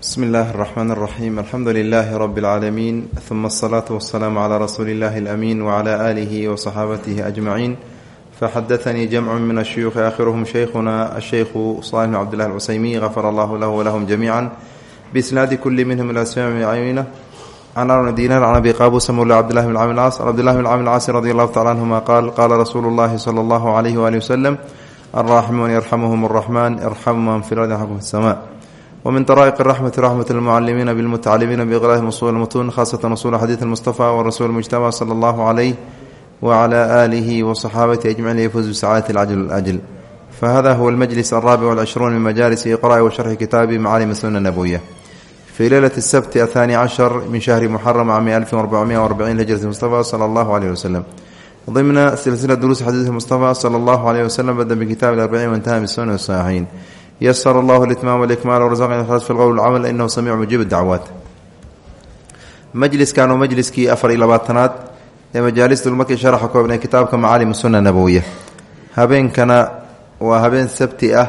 bsmi اllahi الرحmn الرaxيm alxamdu لlh rb العaalamiin ثuma الصlaaة والsلاam عlى rasuuli اllahi الأmin وعlى آlih وصxaabatih أجmaعin faxadaثnii jamc min الshuyuخi akhirhm shaykhuna الshaykhu صالح بn cbd لlah الcusaymi غafar allah lah wlahm جamiعا bsnaadi kuli minhm ilى smina can arn dinar can abi qabusa mula cbdlah bn cami caas cbdlah bn cami caasi radi allahu tacala anhuma qaal qaala rasuulu اllahi slى اllah عlyh wali wslm الraximuun yrxamhm الرaxman irxamu man fi lardi xkm الsma wmin daraa'iq raxmati raxmat lmucalimiina bilmutacalimiina biqraahi usuul mutuun khaasatan usuul xadiid mustafa wa rasuul mujtaba sala allahu caleyh wacala aalihi wa saxaabatihi ajmaciin yafuz bisacadati alcajl ajl fahada huwa almajlis alraabic walcishruun min majaalis iqra'i wa sharxi kitaabi macaalim sunna nabowiya fii leylati sabti athani cashar min shahri muxaram cami alfin arbacmiya arbacin hijrati mustafa sala allahu aleyh wasalam dimna silsila duruus xadiid mustafa sala allahu aleyh wasalam bada bikitabi arbacin waintaha bisunna saxiixayn ysr allah اitmaam wاlkmaal wrزqna fi اlqwl اlcamal inahu samiic mujiib dacwaat majliskan waa majliskii afar iyo labaatanaad ee majaalistulmarkii sharaxa koobnay kitaabka macaalim suna nabowiya habeenkana waa habeen sabti ah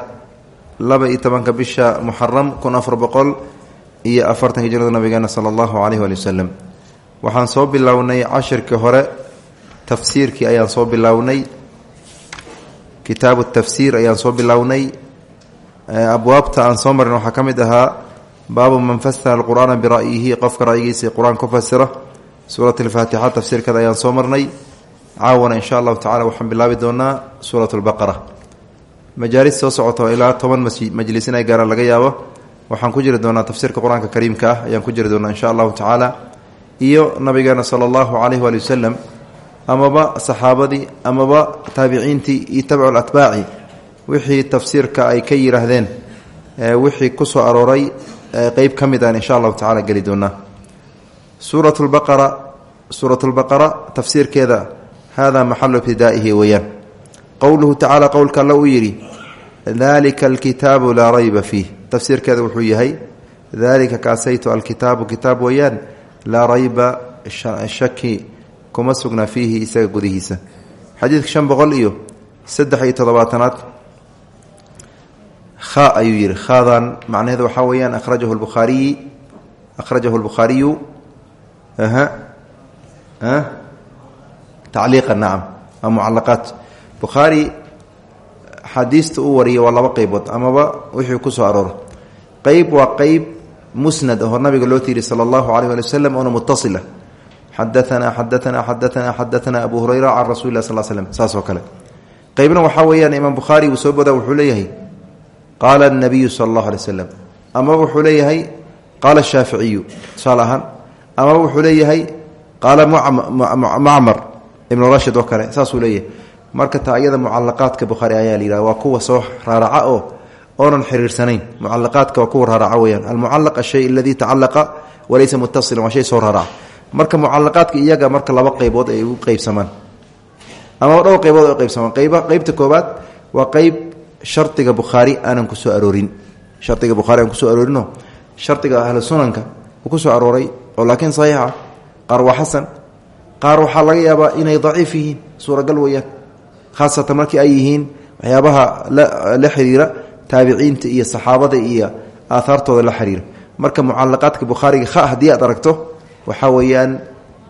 laba iyo tobanka bisha muxaram kun afar boqol iyo afartanka hijrada nabigeena sala allahu caleyh wali wasalam waxaan soo bilownay cashirkii hore tafsiirkii ayaan soo bilownay kitaabu tafsiir ayaan soo bilownay abwaabta aan soo marin waxaa ka mid ahaa baabu man fasara alqur'aana bira'yihi qofka ra'yigiisa qur'aan ku fasira suurat alfaatixa tafsiirkeeda ayaan soo marnay. Caawana insha allahu tacala waxaan bilaabi doonaa suurat lbaqara majaalis soo socoto ilaa toban majlis in ay gaaraan laga yaabo. Waxaan ku jiri doonaa tafsiirka qur'aanka kariimka ah ayaan ku jiri doonaa insha allahu tacaala. Iyo nabigeena sala allahu caleyhi waali wasalam amaba saxaabadii amaba taabiciintii iyo tabcu latbaaci wixii tafsiirka ay ka yidhaahdeen wixii ku soo arooray qeyb ka mid aan insha allahu tacala geli doonaa. Suurat lbaqara suurat lbaqara tafsiirkeeda hada maxalu ibtidaa'ihi weeyaan. Qowluhu tacala qowlka alla uu yidhi dalika alkitaabu laa rayba fiih. Tafsiirkeeda wuxuu yahay dalika kaasaytu alkitaabu. Kitaab weeyaan laa rayba shaki kuma sugna fiihi isaga gudihiisa. Xadiidka shan boqol iyo saddex iyo toddobaatanaad ha ayuu yihi hadan macnaheedu waxaa weeyaan akhrajahu lbukhaariyi akhrajahu lbukhaariyu tacliiqa nacam waa mucalaqaat bukhaari xadiista uu wariyay waa laba qeybood amaba wixii ku soo aroora qeyb waa qeyb musnad ahoo nabiga loo tiiri sala allahu alayh ali wasalam oona mutasila xadaanaa xadaanaa xadaanaa xadaanaa abu hurayra can rasuli sal slm saas kale. Qeybna waxaa weeyaan imaam bukhaari uu soo bodaa wuxuu leeyahay qaala nabiyu sala allahu alay slam amaba wuxuu leeyahay qaala shaaficiyu tusaale ahaan amaba wuxuu leeyahay qaala macmar rashid oo kale saasuu marka taa iyada mucalaqaadka bukhaari ayaa la kuwa soo raaraca oo oonan xiriirsanayn. Mucalaqaadka waa kuwa raaraca weyaan almucalaq ashay aladii tacalaqa walaysa mutasilan waa shay soo raaraca. Marka mucalaqaadka iyaga marka laba qeybood ay u qeybsamaan amaba dhowr qeybood ay u qeybsamaan qeyba koobaad waa qeyb shardiga bukhaari aanan ku soo aroorin. Shardiga bukhaari aan ku soo aroorinoo shardiga ahlu sunanka uu ku soo arooray oo laakiin saxiixa qaar waa xasan qaar waxaa laga yaabaa inay daciif yihiin suuragal weeyaan khaasatan markii ay yihiin waxyaabaha la xiriira taabiciinta iyo saxaabada iyo aahaartooda la xiriira. Marka mucalaqaadka bukhaariga ha haddii aad aragto waxaa weeyaan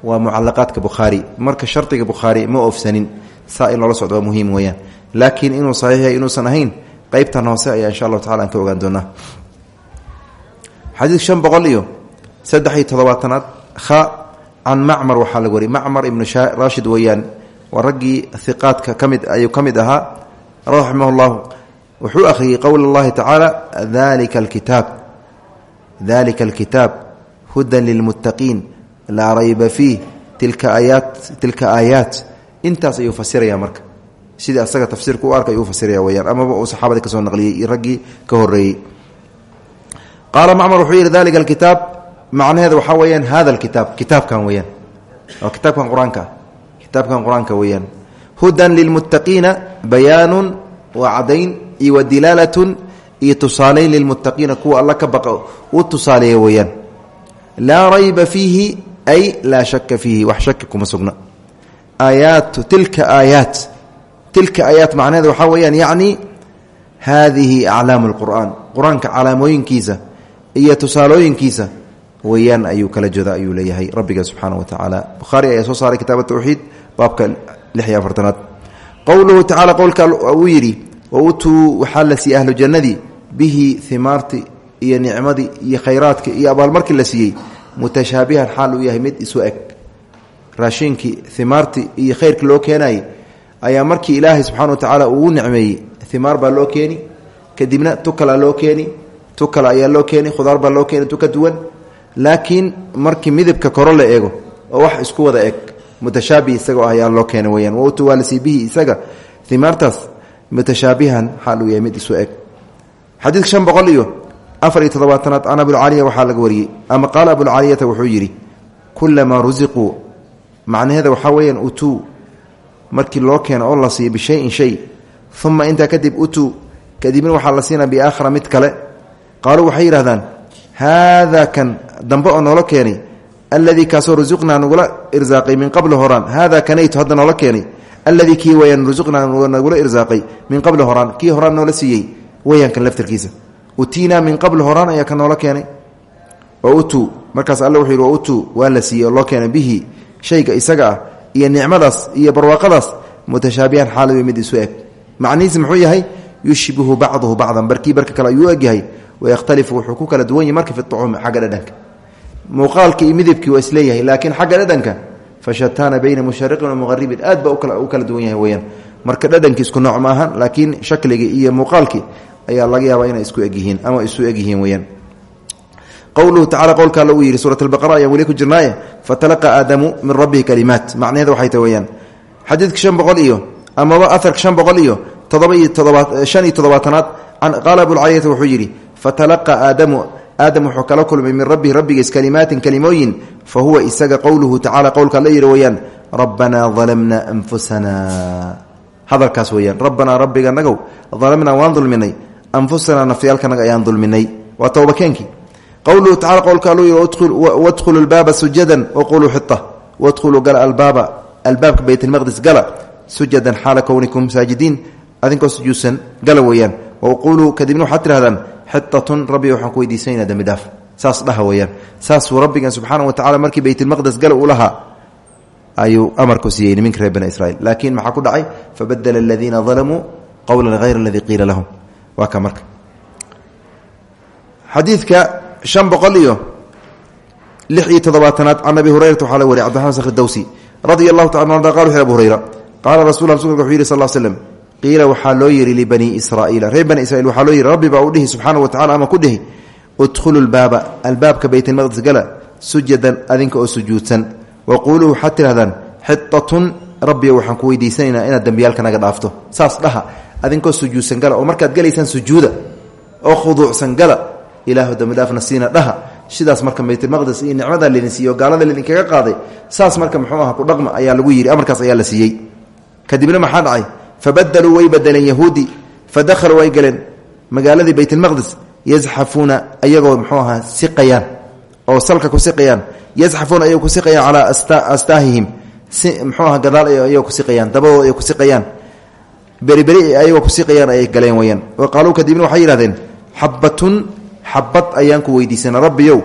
waa mucalaqaadka bukhaari marka shardiga bukhaari ma oofsanin saa in loola socdo waa muhiim weeyaan laakiin inuu saxiix yahay inuusan ahayn qeybtan hoose ayaa insha allahu tacala aan ka ogaan doonaa. Xadiid shan boqol iyo saddex iyo toddobaatanaad kha can macmar waxaa laga wariyay macmar ibnu rashid weeyaan waa raggii hiqaadka ka mid ayuu ka mid ahaa raximah llahu wuxuu akhriyey qowl اllahi tacaala dalika alkitaab hudan lilmuttaqiin laa rayba fiih tilka aayaat tilka aayaat. Intaas ayuu fasiraya marka sidii asaga tafsiirka u arkay uu fasiraya weyaan amaba uu saxaabadii ka soo naqliyey iyo raggii ka horeeyey qaala macmar wuxuu dalika alkitaab. Macnaheeda waxaa weeyaan hada alkitaab. Kitaabkan weyaan waa kitaabkan qur'aanka. Ah kitaabkan qur'aanka weeyaan. Hudan lilmuttaqiina bayaanun waa cadayn wa dilaalatun iyo tusaalayn lilmuttaqiina. Alla ka baqa u tusaaleeya weeyaan. Laa rayba fiihi ay laa shaka fiihi. Wax shaki kuma sugna. Aayaatu tilka aayaat tilka aayaat macnaheeda waxaa weeyaan yacni haadihi aclaamu lqur'aan qur'aanka calaamooyinkiisa iyo tusaalooyinkiisa weyaan ayuu kala jooda ayuu leeyahay rabbiga subxaana wa tacaala. Bukhaari ayaa soo saaray kitaab tawxiid baabka lix iyo afartanaad. Qowluhu tacala qowlka uu yidhi wautuu waxaa la siiyey ahlu jannadii bihi himaarti iyo nicmadii iyo khayraadka iyo abaalmarkii la siiyey mutashaabihan xaal uu yahay mid isu eg. Raashinkii himaarti iyo khayrkii loo keenayay ayaa markii ilaahay subxana wa tacaala ugu nicmeeyey. Himaar baa loo keeni kadibna tu kalaa loo keeni tu ayaa loo keeni khudaar baa loo keeni tu duwan. Laakiin markii midabka koro la eego oo wax isku wada eg mutashaabi isagoo ayaa loo keena weyaan wautu waa la sii bihi isaga himaartaas mutashaabihan xaal uu isu eg. Xadiidka shan boqol iyo afar iyo toddobaatanaad can abulcaliya waxaa laga wariyey ama qaala abulcaliyata wuxuu yidhi kulamaa rusiquu macnaheeda waxaa weeyaan utuu markii loo keeno oo la siiyo bishayin shay uma intaa kadib utuu kadibna waxaa la siina biaakhara mid kale. Qaaluu waxay yidhahdaan haada kan dambe oo noola keenay alladii kaasoo rusuqnaa nagula irsaaqay min qabli horaan haada kanaytu hadda noola keenay alladii kii weyaan rusuqnaa nagula irsaaqay min qabli horaan kii horaan noola siiyey weyaan kan laftarkiisa utiinaa min qabli horaan ayaa ka noola keenay. Oo utuu markaas alle wuxuu yidhi utuu waa la siiyey oo loo keenay bihi shayga isaga ah iyo nicmadaas iyo barwaaqadaas mutashaabihan xaalawi mid isu eg. Macnihiisi muxuu yahay yushbihu bacduhu bacdan. Barkii barka kale ayuu egyahay wayakhtalifu wuxuu ku kala duwan yahy marka fi ucuumi xagga dhadhanka. Muuqaalkii iyo midabkii waa is leeyahay laakiin xagga dhadhanka fashataana bayna mushariqin wa muqaribin aad ba u kala duwan yahay weyaan marka dhadhankii isku nooc ma ahan laakiin shakligii iyo muuqaalkii ayaa laga yaabaa inay isku egyihiin ama isu egyihiin weyaan qowluhu tacala qowlka alla uu yidhi suurat albaqara ayaan weli ku jirnaaye fatalaqa aadamu min rabbihi kalimaat. Macnaheeda waxay tahy weyaan xadiidka shan boqol iyo amaba aharka shan boqol iyo todoba iyo todobaad shan iyo toddobaatanaad qaala abulcaliyata wuxuu yidhi fatalaqa aadamu aadam wuxuu kala kulmay min rabbihi rabbigiis kalimaatin kalimooyin fa huwa isaga qowluhu tacala qowlka alla yidhi weyaan rabbanaa dalamna anfusana. Hadalkaas weyaan rabbanaa rabbiga nagow dalamnaa waan dulminay anfusanaa nafyaalkanaga qowluhu tacala qowlka alluu yidhi wadkhulu lbaaba sujadan waquluu xita wadkhuluu gala albaaba albaabka baytlmaqdis gala sujadan xaala kownikum saajidiin adinkoo sujuudsan gala weeyaan waquluu kadibna waxaad tihahdaan xitatun rabbiga waxaan ku weydiisanayna dembi dhaaf dhaha weeyaan saasuu rabbigan subxaana wa tacala markii baytlmaqdes gala uu lahaa ayuu amarku siiyey niminka reer bani israiil laakiin maxaa dhacay fabadela aladiina dalamuu qowlan hayra aladii qiila lahum waa ka marka shan boqol iyo lix iyo toddobaatanaad can abi hurayrata waxaa la wariy cbdiraxman sakhr dawsi radia allahu taala an qala wuxu abu hurayra qaala rasul rasulka wuxuu yihi sal slm qiila waxaa loo yihi libanii israaiila reer bani israiil waxaa loo yihi rabbi baa u dhihi subxaana wa tacala ama ku dhihi udkhulu lbaaba albaabka baytlmaqdis gala sujadan adinka oo sujuudsan waquuluu waxaad tidhahdaan xitatun rabbiga waxaan ku weydiisanaynaa inaad dembiyaalka naga dhaafto saas dhaha adinkoo sujuudsan gala oo markaad galaysaan sujuuda oo khuduucsan gala ilaahu dembidhaafna siina dhaha sidaas marka baytlmaqdis iyo nicmada laydin siiye oo gaalada laydinkaga qaaday saas marka muxuu aha ku dhaqma ayaa lagu yidhi amarkaas ayaa la siiyey. Kadibna maxaa dhacay? Fabadaluu way badeleen yahuudi fadahaluu way galeen. Magaaladii baytlmaqdis yazxafuuna ayagoo muxuu ahaa siqayaan oo salka ku siqayaan yazxafuuna ayagoo ku siqayaan calaa astaahihim. Si muxuu aha gadaal ayagoo ku siqayaan dabadooda ay ku siqayaan. Beriberi ayagoo ku siqayaan ayay galeen weyaan wa qaaluu kadibna waxay yidhahdeen xabbatun xabad ayaan ku rabbiyow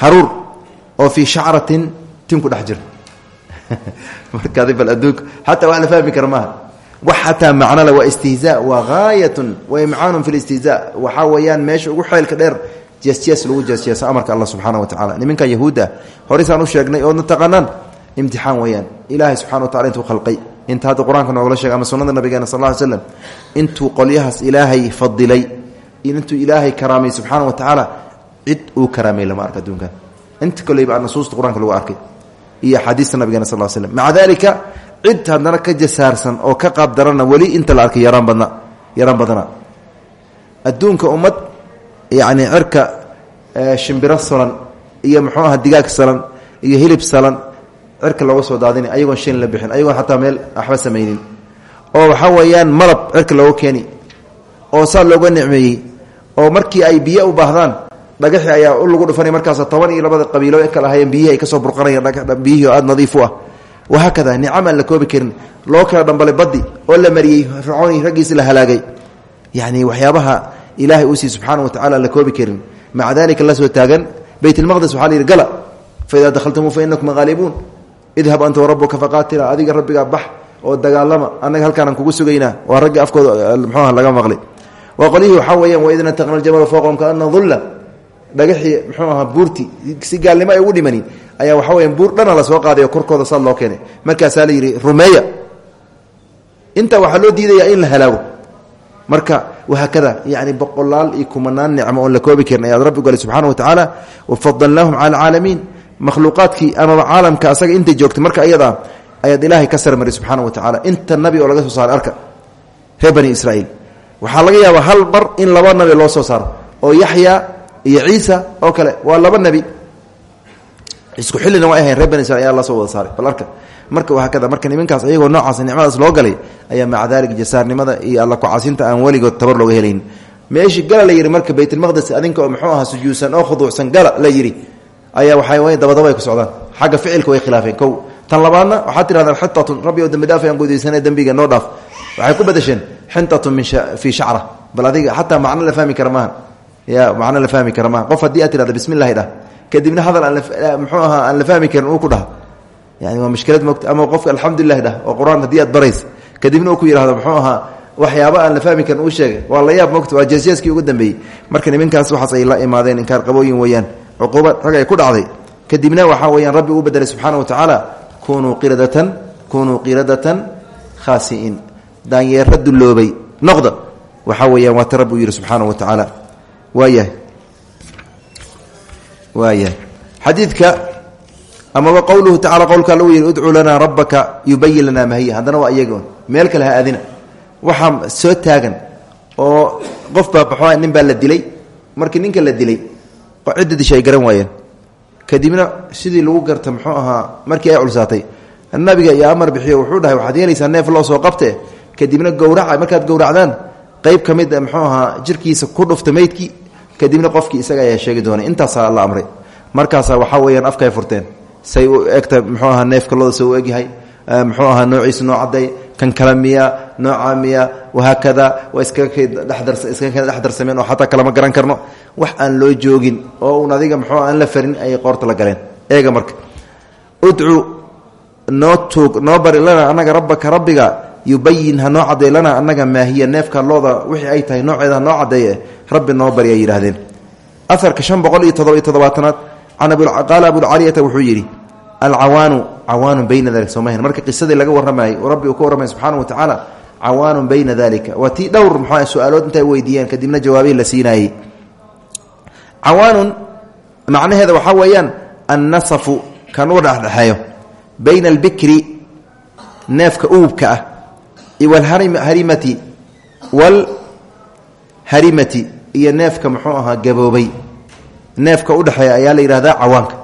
haruur oo fii shacratin tin ku dhex jir. Markaadi bal adduunka xataa fahmi kara maaha. Wax xataa macnole waa istihzaa waa wa imcaanun fi listihzaa waxaa weeyaan meesha ugu xeelka dheer jeesjees lagu jeesjeeso amarka allah subxaana wa tacala niminkan yahuudda horeysaan u sheegnay oodna taqaanaan? Imtixaan weeyaan. Ilaahay subxana wa tacala intuu khalqay. Inta hadda qur'aanka noogala sheegay sunnada nabigeena sal lla ly slam intuu qolyahaas fadilay intuu ilaahay karaamay subxaana wa tacaala cid uu karaamay lama arka adduunkan inta koleyba nusuusta qur'aanka lagu arkay iyo axaadiista nabigeena sal slm maca dalika cid haddana ka jasaarsan oo ka qaab darana weli inta la arkay yaraan badna yaraan badana. Adduunka ummad yacni cirka shimbiro salan iyo muxuu aha digaag salan iyo hilib salan cirka looga soo daadina ayagoon shan la bixin ayagoon xataa meel waxba samaynin. Oo waxaa weeyaan malab cirka looga keeni oo saa looga nicmeeyey oo markii ay biyo u baahdaan dhagaxi ayaa lagu dhufanay markaas toban iyo labada qabiilo e kala ahayeen biyihii ay ka soo burqanayeen biyihii oo aada nadiif ah. Wahaakada nicam aan la koobi karin. Loo kala dhambalay baddi oo la mariyey fircooni raggiisi la halaagay. Yacni waxyaabaha ilaahay uu siiy subxaana wa tacala la koobi karin. Maca dalika la soo taagan. Bayt lmaqdes waxaa la yidhi gala faidaa dakhaltumuu fa inakum haalibuun idhab anta warabuka faqaatila adiga rabbigaa bax oo dagaalama annaga halkaanaan kugu sugaynaa. Waa raggi afkooda mxuuah laga maqlay waa qolyihii waxaa weeyaan waid nataqna ljabala fowqahum kaana dulla dhagaxii mxuu ahaa buurti si gaalnimo ay ugu dhimani ayaa waxaa weya buur dhana la soo qaadayo korkooda saad loo keenay. Markaasaa la yidhi rumeeya. Inta waxaa loo diidaya in la halaago marka wahaakada yani boqolaal iyo kumanaan nicmo oon la koobi karin rabbi gale subxana wa tacaala wafadalnaahum cala alcaalamiin makhluuqaadkii amaba caalamka asaga intay joogtay marka ayadaa ayaad ilaahay ka sarmaray subxaana wa tacaala inta nabi oo laga soo saaray arka reer bani waxaa laga yaabaa hal mar in laba nabi loo soo saaro oo yaxya iyo ciisa oo kale waa laba nebi isku xillina waa ahayn reer bani israil ayaa la soo wada saaray. Bal arka marka wahaakada marka nimankaas iyagoo noocaas nicmadaas loo galay ayaa maca dalik jasaarnimada iyo alla kucasinta aan weligood tabar looga helayn. Meeshii gala la yidhi marka baytulmaqdes adinka oo muxuu ahaa sujuudsan oo khuduucsan gala la yidhi ayaa waxaa dabadaba ay ku socdaan. Xagga ficilka way khilaafeen. Kow tan labaadna waxaad tirahdaan xitatun rabbi oo dembi dhaaf aan gudaysana dembiga noo dhaaf. Waxay ku badasheen xintatun min fii shacra. Bal adiga xataa macno la fahmi kara maaha ya macno la fahmi kara maaha qof haddii aad tirahda bismi llahi dhah kadibna hadal aan mxuu ahaa aan la fahmi karin uu ku dhaha. Yani waa mushkilad mogta ama qofka alxamdulilah dhah oo qur'aan haddii aad baraysa kadibna uu ku yihahdo muxuu ahaa waxyaaba aan la fahmi karin uu sheegay. Waa la yaab mogta waa jeesjeeskii ugu dambeeyey. Marka nimankaas waxaas ay la imaadeen inkaar qabooyin weeyaan. Cuquuba rag ay ku dhacday. Kadibna waxaa weyaan rabbi uu bedelay subxaana wa tacaala kunuu qiradatan kunuu qiradatan khaasi'iin daanyeera dulloobay noqda waxaa weeyaan waata rabbi uu yidhi subxaana wa tacaala. Waayahay waayahay xadiidka amaba qowluhu tacala qowlka alla uu yidhi udcuu lanaa rabbaka yubayin lanaa mahiya haddana waa iyaga meel kale ha aadina. Waxaa soo taagan oo qofbaa baxoa nin baa la dilay. Markii ninka la dilay cidda disha garan waayeen. Kadibna sidii lagu garta muxuu ahaa markii ay culsaatay nabiga iyo amar bixiyo wuxuu dhahay waxaad yeelaysaa neef loo soo qabte kadibna gowraca markaad gowracdaan qeyb ka mid muxuu ahaa jirkiisa ku dhufta meydkii kadibna qofkii isaga ayaa sheegi doonay. Intaasaa la amray. Markaasaa waxaa weyaan afkaay furteen. Say u egta neefka looda sa u egyahay muxuu ahaa noociisa noo cadday. Kan kala miya nooca miya wahaakada waa iskaga iskaga dhex darsameen oo xataa kalama garan karno. Wax aan loo joogin oo un adiga muxuu aan la farin ayay qoorta la galeen. Eega marka. Udcu noo tuug noo lana annaga rabbaka rabbiga yubayin ha noo cadday lana annaga maahiya neefka looda wixii ay tahay nooceeda ha noo caddeeye rabbi noo bari ay yidhaahdeen. Aharka shan boqol iyo todoba iyo toddobaatanaad qaala abulcaliyata wuxuu yidhi alcawaanu cawaanu bayna dalik. Soomah marka qisadii laga warramayay rabbi uu ka warramay subxaana wa tacaala cawaanu bayna dalika waa tii dhowr muxua su'aalood intay weydiiyeen kadibna jawaabihii la siinaayey. Cawaanun macnaheeda waxaa weeyaan annasafu kan u dhexdhexeeyo bayna albikri neefka uubka ah walharimati walharimati iyo neefka muxuu ahaa gaboobay. Neefka udhexeeya ayaa la yidhahdaa cawaanka.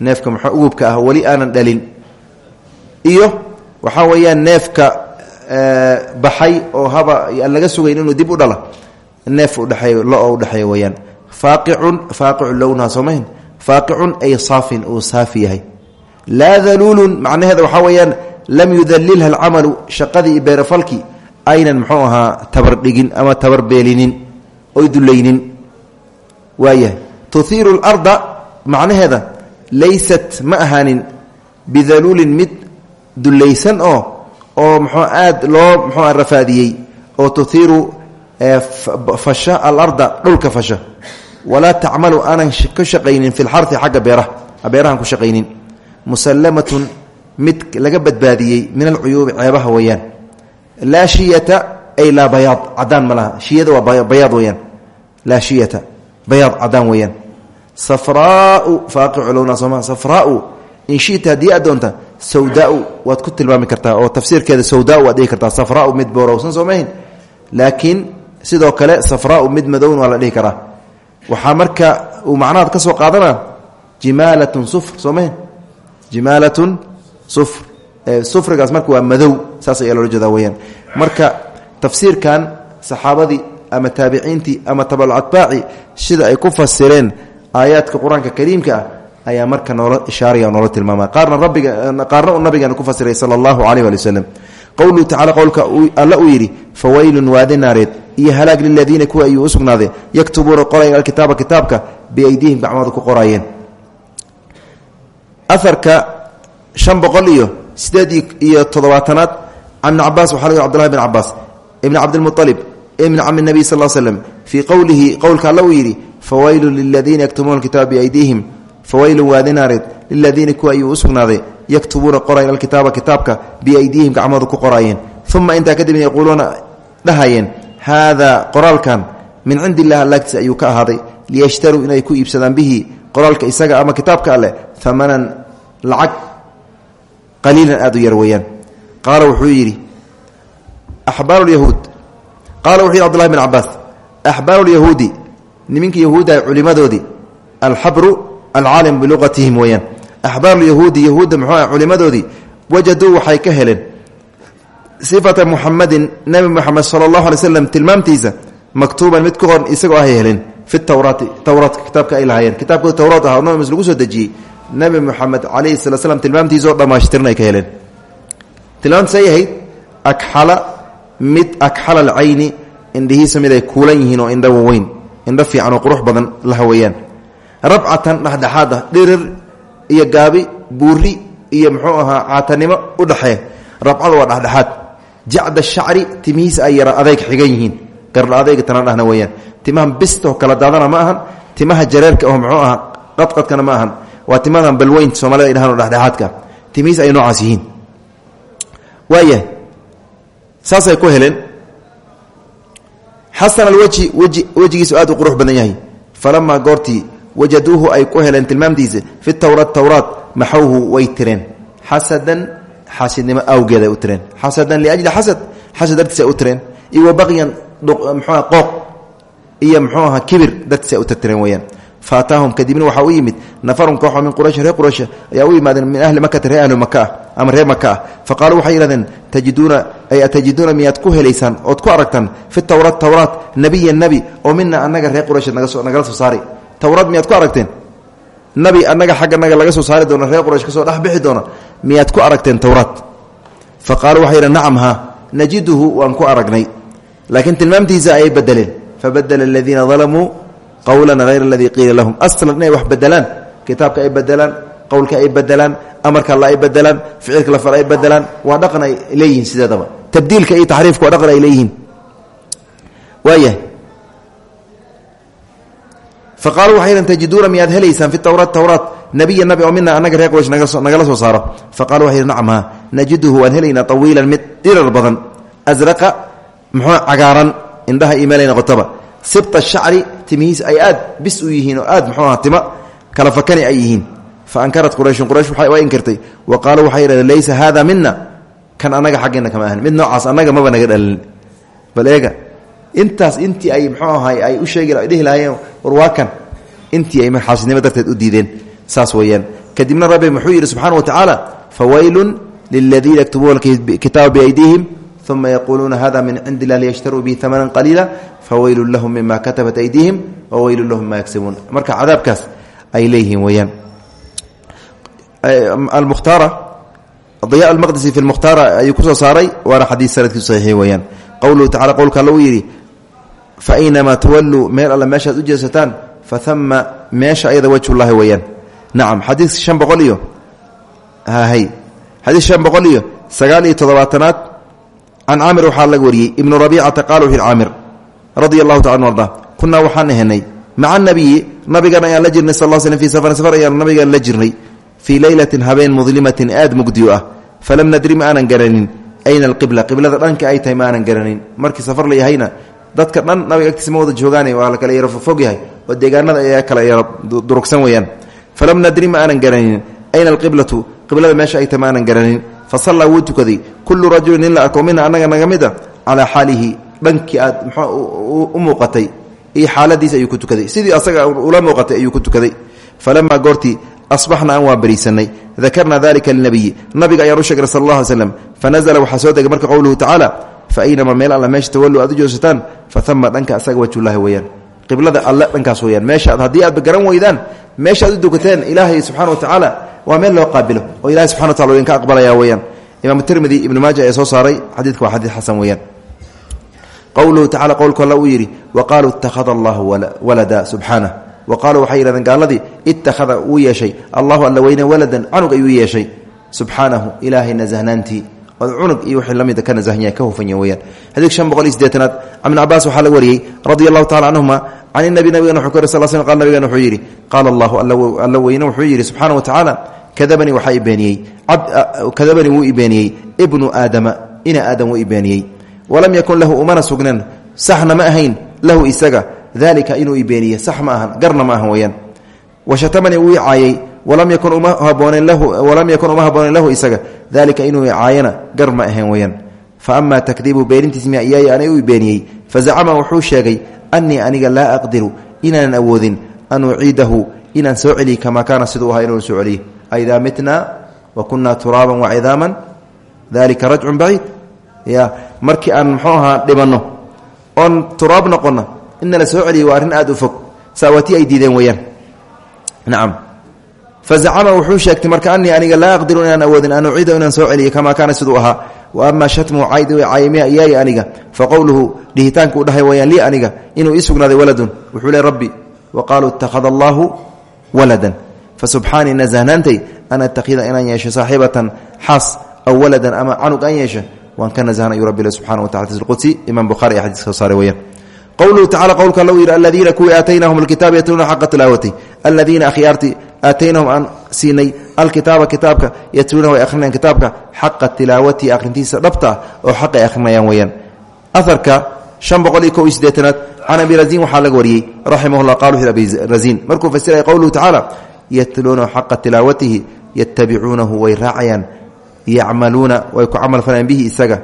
Neefka mxuu uubka ah weli aanan dhalin. Iyo waxaa weeyaan neefka baxay oo haba laga sugayn inuu dib u dhala neef udheeeyo lo udhexeeya weyaan faaqicun faaqicu lownaha soomahin faaqicun ay saafin uu saafi yahay. Laa daluulun macnaheeda waxaa weeyaan lam yudalilha alcamalu shaqadii beerafalkii aynan muxuu ahaa tabardhigin ama tabarbeelinin oy dulaynin waayahay tuhiiru larda macnaheeda laysat ma ahaanin bidaluulin mid dulaysan oo oo mxuu aad loo mxuu rafaadiyey. Oo tuhiiru fasha alarda dhulka fasha. Walaa tacmalu aanan ka shaqaynin fi lxari xagga beeraha beerahan ku shaqaynin. Musallamatun mid laga badbaadiyey min alcuyuubi ceebaha weeyaan. Laa shiyata ay laa bayaad cadaan ma laha. Shiyada waa bayaad weyaan laa shiyata bayaad cadaan weeyaan. Safraau faaqicu lowna sooma in shita haddii aad doonta sawdaau waad ku tilmaami oo tafsiirkeeda sawdaau waad dhihi kartaa. Safraau mid boorowsan soomahin laakiin sidoo kale safraau mid madowna waa la dhihi karaa. Waxaa marka uu macnahaad ka soo qaadana jimaalatun sufr soomahin. Jimaalatun sufrigaas marka waa madow saas ayaa loola jeeda weyaan marka tafsiirkan saxaabadii ama taabiciintii ama tabalcatbaaci sida ay ku fasireen aayaadka qur'aanka kariimka ah ayaa marka noola ishaaraya noola tilmaama qaarna rabbiga qaarna uu nabigeena ku fasiray sala allahu caleyh waali waslem qowluhu tacala qowlka alla uu yidhi fawaylun waadi naareed iyo halaag liladiina kuwa ayuu u sugnaaday yaktubuuna qoraayeen shan boqol iyo sideed iyo toddobaatanaad can ibni cabaas waxaa laga cbdullahi bn cabaas ibni cabdilmualib ibni cami nabiy sal l slem fii qowlihi qowlka alla uu yidhi fawaylun liladiina yaktumuuna alkitaaba biaydiihim fawaylun waadinaareed liladiina kuwa ayuu u sugnaaday yaktubuuna qorayan alkitaaba kitaabka biaydiihim gacmooda ku qoraayeen uma intaa kadibna yaquuluuna dhahayeen haadaa qoraalkan min cindi illah allaagtiisa ayuu ka ahaaday liyashtaruu inay ku iibsadaan bihi qoraalka isaga ama kitaabka alleh amanan qaliilan aad u yar weeyaan. Qaala wuxuu yidhi axbaaru yahuud. Qaala wuxuu yidhi cbdullahi bn cabaas axbaaru lyahuudi niminka yahuudda culimadoodii alxabru alcaalim biluqatihim weeyaan. Axbaaru lyahuudi yahuudda muxuu ah culimadoodii wajaduu waxay ka heleen sifata muxamadin nebi moxamed sala allahu alay slam tilmaamtiisa maktuuban mid hor isagoo ahay heleen fi tawraati towraadka kitaabka ay lahaayeen. Kitaabkooda towraad aha o nabi mus lagu soo dejiyey nabi moxamed calayhi sala slam tilmaamtiisa oo dhammaashtirna ay ka heleen. Tilmaamtiis ay ahayd akxala mid akxala alcayni indhihiisa ay kuulan yihiin oo indha waweyn indho fiican oo qurux badan laha weeyaan. Rabcatan dhexdhexaad ah dhirir iyo gaabi buuri iyo muxuu ahaa caatanimo u dhexee rabcada waa dhexdhexaad. Jacda shacri timihiisa ay yara adayg xigan yihiin. Gardha adayga tana dhahna weeyaan. Timahan bistoo kala daadana ma ahan timaha jareerka oo muxuu ahaa qadqadkana ma ahan waa timadan balweyn soomaalida ay dhahaan oo dhexdhexaadka. Timihiis ay noocaas yihiin. Waaya saasay ku heleen. Xasan alwejhi weji wejigiisu aad u badan yahay. Falamaa goortii wajaduuhu ay ku heleen tilmaamtiisa fi towraat towraat maxawhu way tireen. Xasadan xaasidnimo awgeed ay u tireen. Xasadan liajli xasad xasad dartiis ay u tireen. Iyo wa baqyan mxuuha qooq. Iyo muxuu aha kibir dartiis ay u tirtireen weeyaan faataahum kadibna waxaa u yimid nafarun kooxoo min quraysh reer quraysh ayaa u yimaadeen min ahli makata reer ahli maka ah ama reer maka ah fa qaaluu waxay yihahdeen tajiduuna ay atajiduuna miyaad ku helaysaan ood ku aragtaan fi towraat towraat nebiyan nebi oo mina annaga reer quraysheed nagala soo saari towraad miyaad ku aragteen nabi annaga xagganaga laga soo saari doona reer quraysh ka soo dhex bixi doona miyaad ku aragteen towraat fa qaaluu waxay yidhahen qowlan hayr aladii qiila lahum. Aslan inay wax bedelaan kitaabka ay bedelaan qowlka ay bedelaan amarka alla ay bedelaan ficilka lafal ay bedelaan waa dhaqan ay leeyihiin sideedaba tabdiilka iyo taxriifka waa dhaqan ay leeyihiin. Waayahay fa qaaluu waxay yidhan tajiduuna miyaad fi towraat towraat nabiya nabi oo mina annaga reer quraysh nagala soo saaro. Fa qaluu waxay yidhi nacam ha najiduhu waan helaynaa tawiilan mid badan. Asraqa muxuu cagaaran indhaha iyo meelay noqotaba. Sibta shacri timihiis ay aad bis u yihiin oo aad muxuu aha tima kala fakani ay yihiin. Fa ankarat qurayshun quraysh waa inkirtay wa qaaluu waxay yidhahdeen laysa haada mina kan annaga xaggeena kama ahan. Mid noocaas annaga maba naga dhalin. Bal eega intaas intii ay muxuu ahay ay u sheegi dhihi lahaayeen intii ay xaasidnimo darteed u diideen. Saas weeyaan. Kadibna rabbi muxuu yidhi subxana wa tacaala fawaylun liladiina yaktubuuna kitaaba biaydiihim uma yaquuluuna hada min cindi illah liyashtaruu bihi amanan qaliila fawaylun lahum mima katabat aydiihim wawaylun lahum ma yagsibuun marka cadaabkaas ay leeyihiin weyaan almukhtaara daya almaqdisi fi lmukhtaara ayuu ku soo saaray waana xadiis sanadkiisu saxiixi weyaan qowluhu tacala qowlka alla uu yidhi fa aynamaa tuwalluu meel alle meeshaad u jeesataan fa hama meesha ayada wajhullaahi weeyaan nacam xadiis shan boqol iyo hay xadiis shan boqol iyo sagaal iyo toddobaatanaad can caamir waxaa laga wariyey ibnu rabiicata qaala wuxu caamir radia allahu taala anu arda kunaa waxaan ahenay maca nabiyi nabigan ayaan la jirnay sal sl fi safarin safar ayaan nabigan la jirnay. Fii leylatin habeen mudlimatin aad mugdiyo ah. Falam nadri ma aanan garanin. Ayna alqibla qiblada dhanka ay tahay ma aanan garanin. Markii safar la yahayna dadka dhan nabiga agtiisa ma wada joogaan waa la kala yaro fog yahay. Oo deegaanada ayaa kala yaro durugsan weyaan falam nadri ma aanan garanin. Ayna alqiblatu qiblada meesha ay tahay ma aanan garanin fa sallaa wuu tukaday kullu rajulin in la arko mina annaga naga mid a xaalihi dhankii aad mxuu u muuqatay. Iyo xaaladiis ayuu ku tukaday. Sidii asaga ula muuqatay ayuu ku tukaday. Falamaa goortii asbaxna aan waa bariisanay dakarna dalika linabiyi nabiga ayaan u sheegnay sal allah alay slam fanazla waxaa soo degay marka qowluhu tacaala fa aynama meel alla meesha tawallu aad u fa ama dhanka asaga wajhullahi weyaan qiblada alle dhankaas weyaan meeshaad haddii aadba garan weydaan meeshaad u dukateen ilaahay subxana wa tacaala waa meel loo qaabilo oo ilahay subxana wa tacala idinka aqbalaya weyaan imaam tirmidi ibnu maaja ayaa soo saaray xadiidka waa xadiid xasan weyaan qowluhu tacala qowlku alla uu wa qaaluu ittakhada allahu walada subxaanah wa qaaluu waxay yidhahdeen gaaladii ittakhada wuu yeeshay. Allahu alla weyne waladan canug ayuu yeeshay. Subxaanahu ilaahay nasahnaantii od cunug iyo wixii ka nasahanya ka hufanya weyaan xadiidka shan boqol iyo sideetanaad can ibn cabaas waxaa laga wariyey radia allahu tacala canhuma can inabi nabigana wuxuu ka sal sl qal nabigana wuxuu yidhi qaala allahu alla weyne kadabanii waxaa ibeeniyey kadabanii wuu ibeeniyey ibnu aadama ina aadam wuu ibeeniyey walam yakun lahu umana sugnan. Saxna ma ahayn lahu isaga. Dalika inuu ibeeniye sax ma ahan garna ma ahan weyaan washatamanii wuu icaayey walam yakun uma haboonen lahu isaga. Dalika inuu icaayana gar ma ahayn weyaan fa ama takdiibu beenintiis miya iyaaya anay u beeniyey. Fazacama wuxuu sheegay anii aniga laa aqdiru inaanan awoodin an uciidahu inaan soo celiy kamaa kaana siduu ahaa inuu soo aidaa mitna wa kunaa turaaban wacidaaman dalika rajcun baciid. Ya markii aan muxuu ahaa dhibanno oon turaab noqonna inna la soo celiya waa arrin aada u fog. Saawati ay diideen marka anii aniga laa aqdiru inaan awoodin an uciida inaan soo celiyo kamaa kaana siduu ahaa. Wa ama shatmuhu cayd caaymiya iyaaya aniga. Fa qowluhu dhihitaanka u dhahay wayaan lii aniga inuu ii waladun. Wuxuu le rabbi wa qaaluu ittakhada allaahu waladan fasubxaanii nasahnaantay an attakhida inaan yeesho saaxibatan xaas aw waladan ama canug aan yeesho waan ka nasahna ayuu rabbi subxana wa tacala qudsi imaam bukhari ee xadiiska soo saaray weyaan qowluhu tacala qowlka alla u yidhi aladiina kuwii aataynahum alkitaaba yatluuna xaqa tilaawati aladiina akhyaarti aataynahum aan siinay alkitaaba kitaabka yatluuna way akhrinayaan kitaabka xaqa tilaawatihi akhrintiisa dhabta oo xaqay akhrinayaan weyaan aharka shan boqol iyo kow iyo sideetanaad can abi raziin waxaa laga wariyey raximah llah qala wuxu abi raziin markuu fasiraya qowluhu tacaala yatluunahu xaqa tilaawatihi yatabicuunahu way raacayaan yacmaluuna way ku camal falayaan bihi isaga.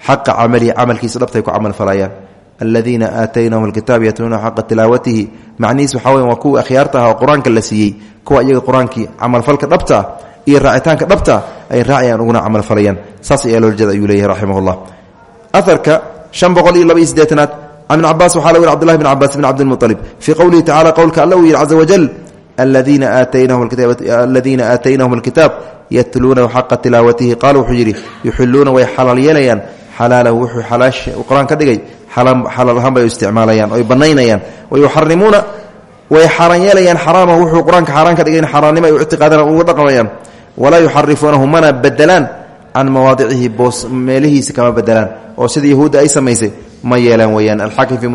Xaqa camalihi camalkiisa dhabtay ku camal falayaan. Aladiina aataynahum alkitaab yatluuna xaqa tilaawatihi macnihiis waxaa weya waa kuwii akhyaarta ah oo qur'aanka la siiyey kuwa iyaga qur'aankii camalfalka ay raacayaan uguna camalfalayaan saas ayaa loola jeeda ayuu leeyahay raximah llah aharka shan boqol iyo laba iyo sideetanaad can ibn cabaas waxaa laga weri cbdullahi bn cabaas bn cabdilmualib fii qowlihi aladiina aataynahum alkitaab yatluunahu xaqa tilaawatihi. Qaala wuxuu yidhi yuxiluuna way xalaal yeelayaan. Xalaalahu wuxuu qur'aan ka dhigay xalaal ahaan bay u isticmaalayaan oy banaynayaan wayuxarimuuna way xaaraan yeelayaan xaraamahu wuxuu qur'aanka xaaraan ka dhigayn xaaraannimo ay u ictiqaadaan uga dhaqmayaan walaa yuxarifuunahu mana bedelaan can mawaadicihi boos meelihiisa kama bedelaan oo sida yahuudda ay samaysay ma yeelaan weyaan alxaakim fii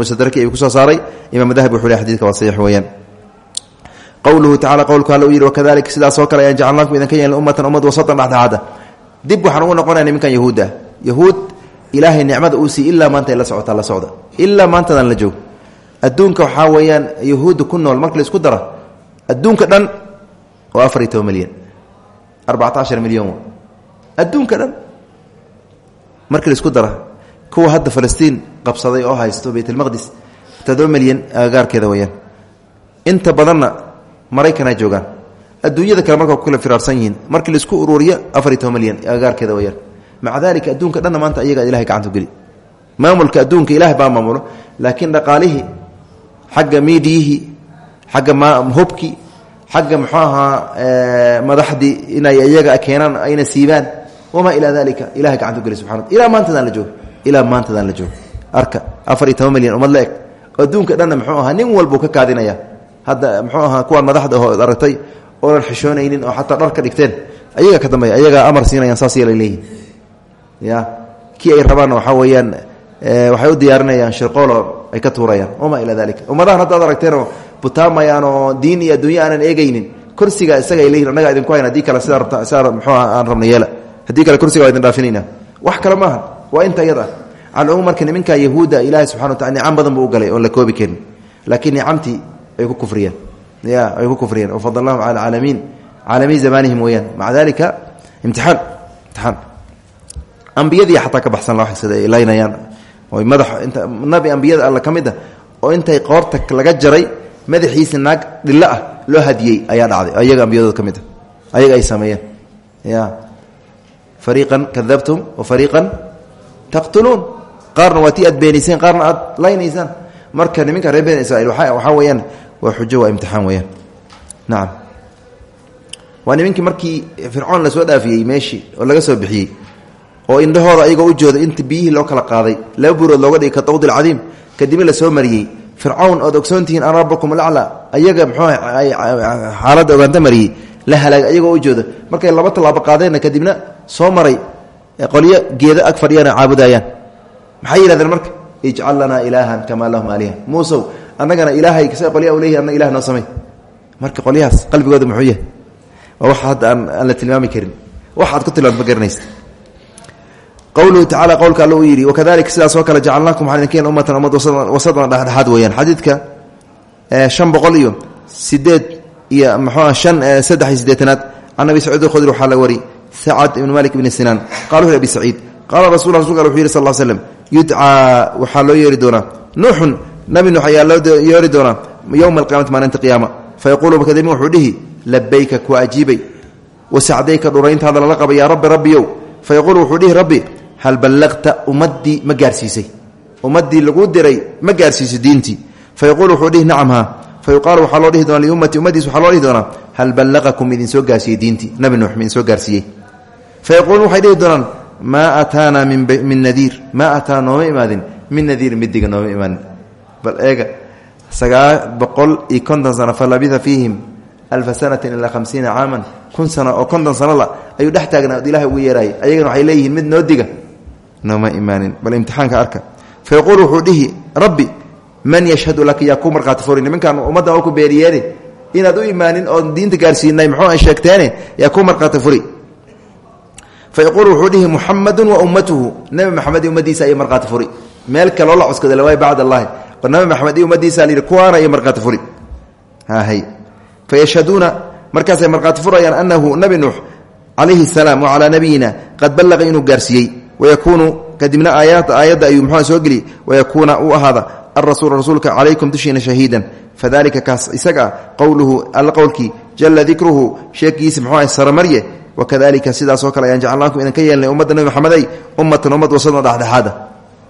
qowluhu tacala qowlku alla u yidhi wakadalika sidaasoo kale ayaan jacalnaakum idinka yeelin ummatan ummad wasatan dhexdhexaada dib waxaan ugu noqonaya niminkan yahuudda yahuud ilaahay nicmada uu siiy ilaa maanta ay la socotaa la socda ilaa la joog adduunka waxaa weeyaan yahuudda ku nool marka la isku dara adduunka dhan oo afar iyo toban milyan arbacata cashar milyan adduunka dhan marka la isku dara kuwa hadda falastiin qabsaday oo haysto baytlmaqdis todoba milyan agagaarkeeda weyaan inta badanna maraykanaa joogaan. Adduunyada kale marka ku kala firaarsan yihiin markii la isku uruuriyo afar iyo toban milyan agagaarkeeda weyaan maca dalika adduunka dhanna maanta ayagaa ilahay gacanta geli. Maamulka adduunka ilaah baa maamulo laakiin dhaqaalihii xagga miidiyihii xagga hubkii xagga muxuu ahaa madaxdii inay iyaga keenaan ayna siibaan. Wamaa ilaa dalika ilahay gacanta geli subxana ilaa maantadaan la joogo. Ilaa maantadaan la joogo. Arka afar iyo toban milyan ummad la eg. Adduunka dhanna muxuu ahaa nin walbuu ka kaadinaya hadda muxuu ahaa kuwaan madaxda oo aragtay oonan xishoonaynin oo xataa dhar ka dhigteen. Ayaga ka dambeeya ayagaa amar siinayaan saas yeelay leeyihiin ya kii ay rabaanna waxaa weeyaan waxay u diyaarinayaan shirqoolo ay ka tuurayaan. Wamaa ilaa dalika ummadahan haddaad aragteenoo butaamayaan oo diin iyo adduunya aanan eegaynin kursiga isaga ay leeyihiin annagaa idinku hayn haddii kale sidaa rabta sidaa muxuu aan rabna yeela. Haddii kursiga idin dhaafinayna wax kale maaha waa inta iyada ah. Calcumuum marka niminka yahuudda ilaahay subxana watala nicam badan buu u galay oon la ay ku kufriyeen. Wafadalnahum cala alcaalamiin caalamiin zamaanihim weeyaan. Maca dalika imtixaan imtixaan. Ambiyadii xataa ka baxsan la sida ay laynayaan. Oy madax inta nabi ambiyada alla ka mid a oo intay qoorta laga jaray madaxiisa naag dhillo ah loo hadiyey ayaa dhacday. Ayaga ambiyadooda ka mid a ayaga ay sameeyeen. Ya. Fariiqan kadabtum wa fariiqan taqtuluun. Qaarna waa tii aad beenayseen qaarna aad laynaysaan. Marka niminka reer been israiil waxaa weeyaan waa xujo waa imtixaan weeyaan. Nacam waa niminkii markii fircoon la soo dhaafiyey meeshii oo laga soo bixiyey oo indhahooda ayagoo u jooda inta biyihii loo kala qaaday laba buurood looga dhigay ka dawdi alcadiim kadibna la soo mariyey. Fircawn ood ogsoontihiin ana rabbakum alaclaa. Ayaga mxuu xaaladda ogaanta mariyey. La halaagay ayagoo u jooda markay laba tallaabo qaadeenna kadibna soo maray qolyo geeda ag fadhiyana caabudayaan. Maxay yidhahdeen marka? Ijcal lanaa ilaahan kamaa lahum aaliha muusow annagana ilaahay u leeyahy anna ilah noo marka qolyahaas qalbigooda muxuu yahay. Waa wax aan aan la tilmaami karin. Waxaad ku tilmaanta ma garanaysa qowluhu tacala qowlka alla uu yidhi sidaas oo kale jacalnaakum waxaan ummatan ummad wasadan dhexdhexaad weeyaan. Xadiidka shan boqol iyo sideed iyo muxuua shan saddex iyo siddeetanaad. Can abi waxaa la wari sacad ibn malik ibni sinaan. Qala wuxu abi saciid. Qaala rasul rasulka al wuxu yidhi sal l slem yudcaa waxaa loo nabi nuux ayaa loo yeeri doonaa yowma alqiyamati maalinta qiyaama. Fayaquulu kadibna wuxuu dhihi labayka ku ajiibay. Wasacdayka dhurayntaada lala qaba yaa rabbi rabbiyow fayaquulu wuxuu dhihi rabbi hal ballaqta ummadii ma gaarsiisay? Ummadii laguu diray ma gaarsiisay diintii? Fayaquulu wuxuu dhihi nacam haa. Fayuqaalu waxaa loo dhihi doonaa liummati ummadiis waxaa loo dhihi doonaa hal ballaqakum idin soo gaarsiiyey diintii? Nabi nuux ma idin soo gaarsiiyey. Fayaquuluun waxay dhihi doonaan maa ataanaa min bal eega sagaa boqol iyo konton sano fa labitha fiihim alfa sanatin ilaa hamsiina caaman kun sano oo konton sano la ayuu dhex taagnaa od ugu yeeraayay ayagana waxay leeyihiin mid noo diga. Nooma imaanin bal imtixaanka arka. Fa yaquulu wuxuu dhihi rabbi man yashhadu laka? Yaa ku markhaati furi nimankaan oo ku beeriyeene inaad u imaanin oon diinta gaarsiinay muxuu ay sheegteene? Yaa ku markhaati furi. Wuxuu dhihi muxamadun wa ummatuhu. Nebi maxamed ummadiisa ayay markhaati furi. Meel kaloo la cuskada lawaay bacd allahi war nabi maxamed iyo ummadiisa la yidhi kuwaana iyo markhaati furi. Hahay fayashhaduuna markaasay markhaati furayaan anahu nabi nuux calayhi salaam wacalaa nabiyina qad ballaqa inuu gaarsiiyey. Wayakuunu kadibna aayadda ayuu muxua soo geli wayakuuna uu ahaada alrasuul rasuulka calaykum dushiina shahiidan. Fadalika kaas isaga qowluhu alla qowlkii jalla dikruhu sheekiisa muxuu saramarye. Wakadalika sidaasoo kale ayaan jacalnaakum idinka yeelnay ummadda maxamedey ummatan ummad wasadna dhexdhexaada.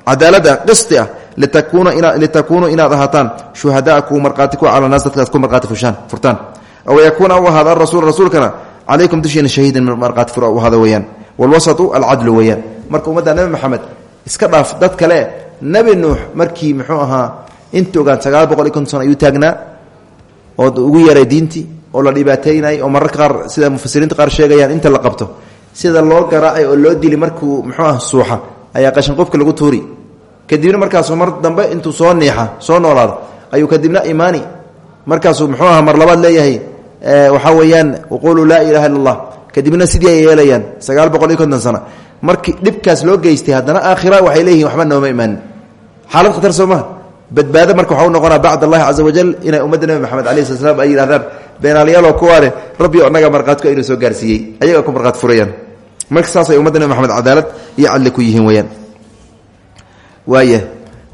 Cadaalada qisti ah litakuunuu inaad ahaataan shuhadaa kuwa marhaati ku cala naas dadkaad ku marhaati furtaan. Ow yakuuna u ahaada arasuul rasuulkana calaykum dushiina shahiidan marhaati fur ahaada weyaan walwasatu alcadlu weeyaan. Marka ummadda nebi maxamed iska dhaaf dad kale nebi nuux markii muxuu ahaa inta ogaan sagaal boqol iyo konton ayuu taagnaa oo ugu yaray diintii oo la dhibaateynay oo mararka qaar sida mufasiriinta qaar sheegayaan inta la qabto. Sida loo garaacay oo loo dili markuu muxuu ah suuxa ayaa qashin qofka lagu tuuri kadibna markaasuu mar dambe intuu soo niixa soo noolaado ayuu kadibna imaani. Markaasuu muxuu aha mar labaad leeyahay waxaa weeyaan waquluu laa ilaha illa kadibna sidii ay yeelayaan sagaal boqol iyo konton sano. Markii dhibkaas loo geystay haddana aakhira waxay leeyihiin waxba nooma imaanin. Xaalad khatar soo maha badbaado marka waxau noqonaa bacd allahi caza wajal inay ummadda nebi maxamed alayh slat slam ay yidhahdaan beenaalyaaloo rabbi annaga markhaatku inuu soo gaarsiiyey. Ayaga ku markhaat furayaan. Marka saasay ummadda nebi cadaalad iyo cadli ku yihiin weyaan waaya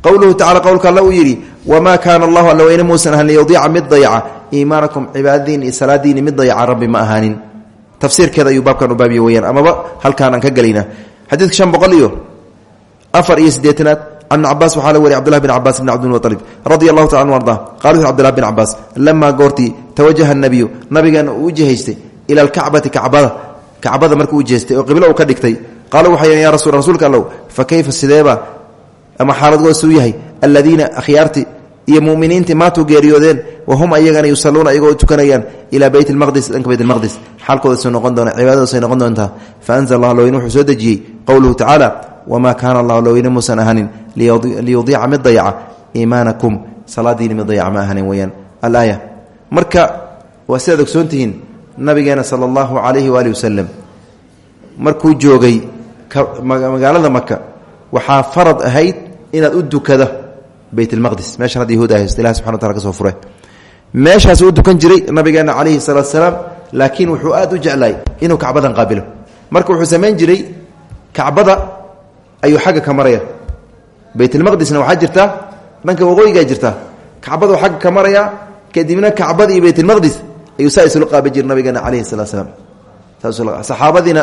qowluhu tacala qowlka alla uu yidhi wamaa kaana allahu alla weyne muusan ahan mid dayaca iimaanakum cibaadadiini iyo mid dayaca rabbi ma ahaanin. Tafsiirkeeda ayuu baabkan u baabiye weyaan amaba halkaan aan ka gelaynaa xadiidka shan boqol iyo afar iyo siddeetanaad can ibn cabaas waxaa la wariy bin cabaas bn cabdilmualib radia allahu taala anu arda qala bin cabaas lamaa goortii tawajaha nabiyu nabigeena uu u jihaystay ila alkacbati kacbada kacbada markuu u oo qiblo uu ka dhigtay. Qaala waxay ya rasul rasuulka allow fa kayfa sideeba ama xaaladgoosuu yahay aladiina akhyaarti iyo muminiintii maatuu geeriyoodeen wahum ayagana yusaluuna ayagoo tukanayaan ilaa beyt lmaqdis dhanka beyt lmaqdis xaalkoodasu noqon doona cibaadadaasay noqon doontaa faanzl allah loweyne wuxuu soo dejiyey qowluhu tacaala wamaa kaana allah loweyne muusan ahanin mid dayaca iimaanakum. Salaadiini mid dayaca ma ahanin weyaan alaaya. Marka waa sidaad nabigeena sala allahu calayhi waali wasalam markuu joogay magaalada maka waxaa farad ahayd inaad u dukado beyt lmaqdis meeshan hadda yahuud haysto ilahi subxana wa tala ka soo fure meeshaas u dukan jiray nabigeena calayhi salaatu salaam laakiin wuxuu aad u jeclaay inuu kacbadan qaabilo. Marka wuxuu samayn jiray kacbada ayuu xagga ka maraya. Baytlmaqdisna waxaa jirtaa dhanka waqooyigaa jirtaa kacbada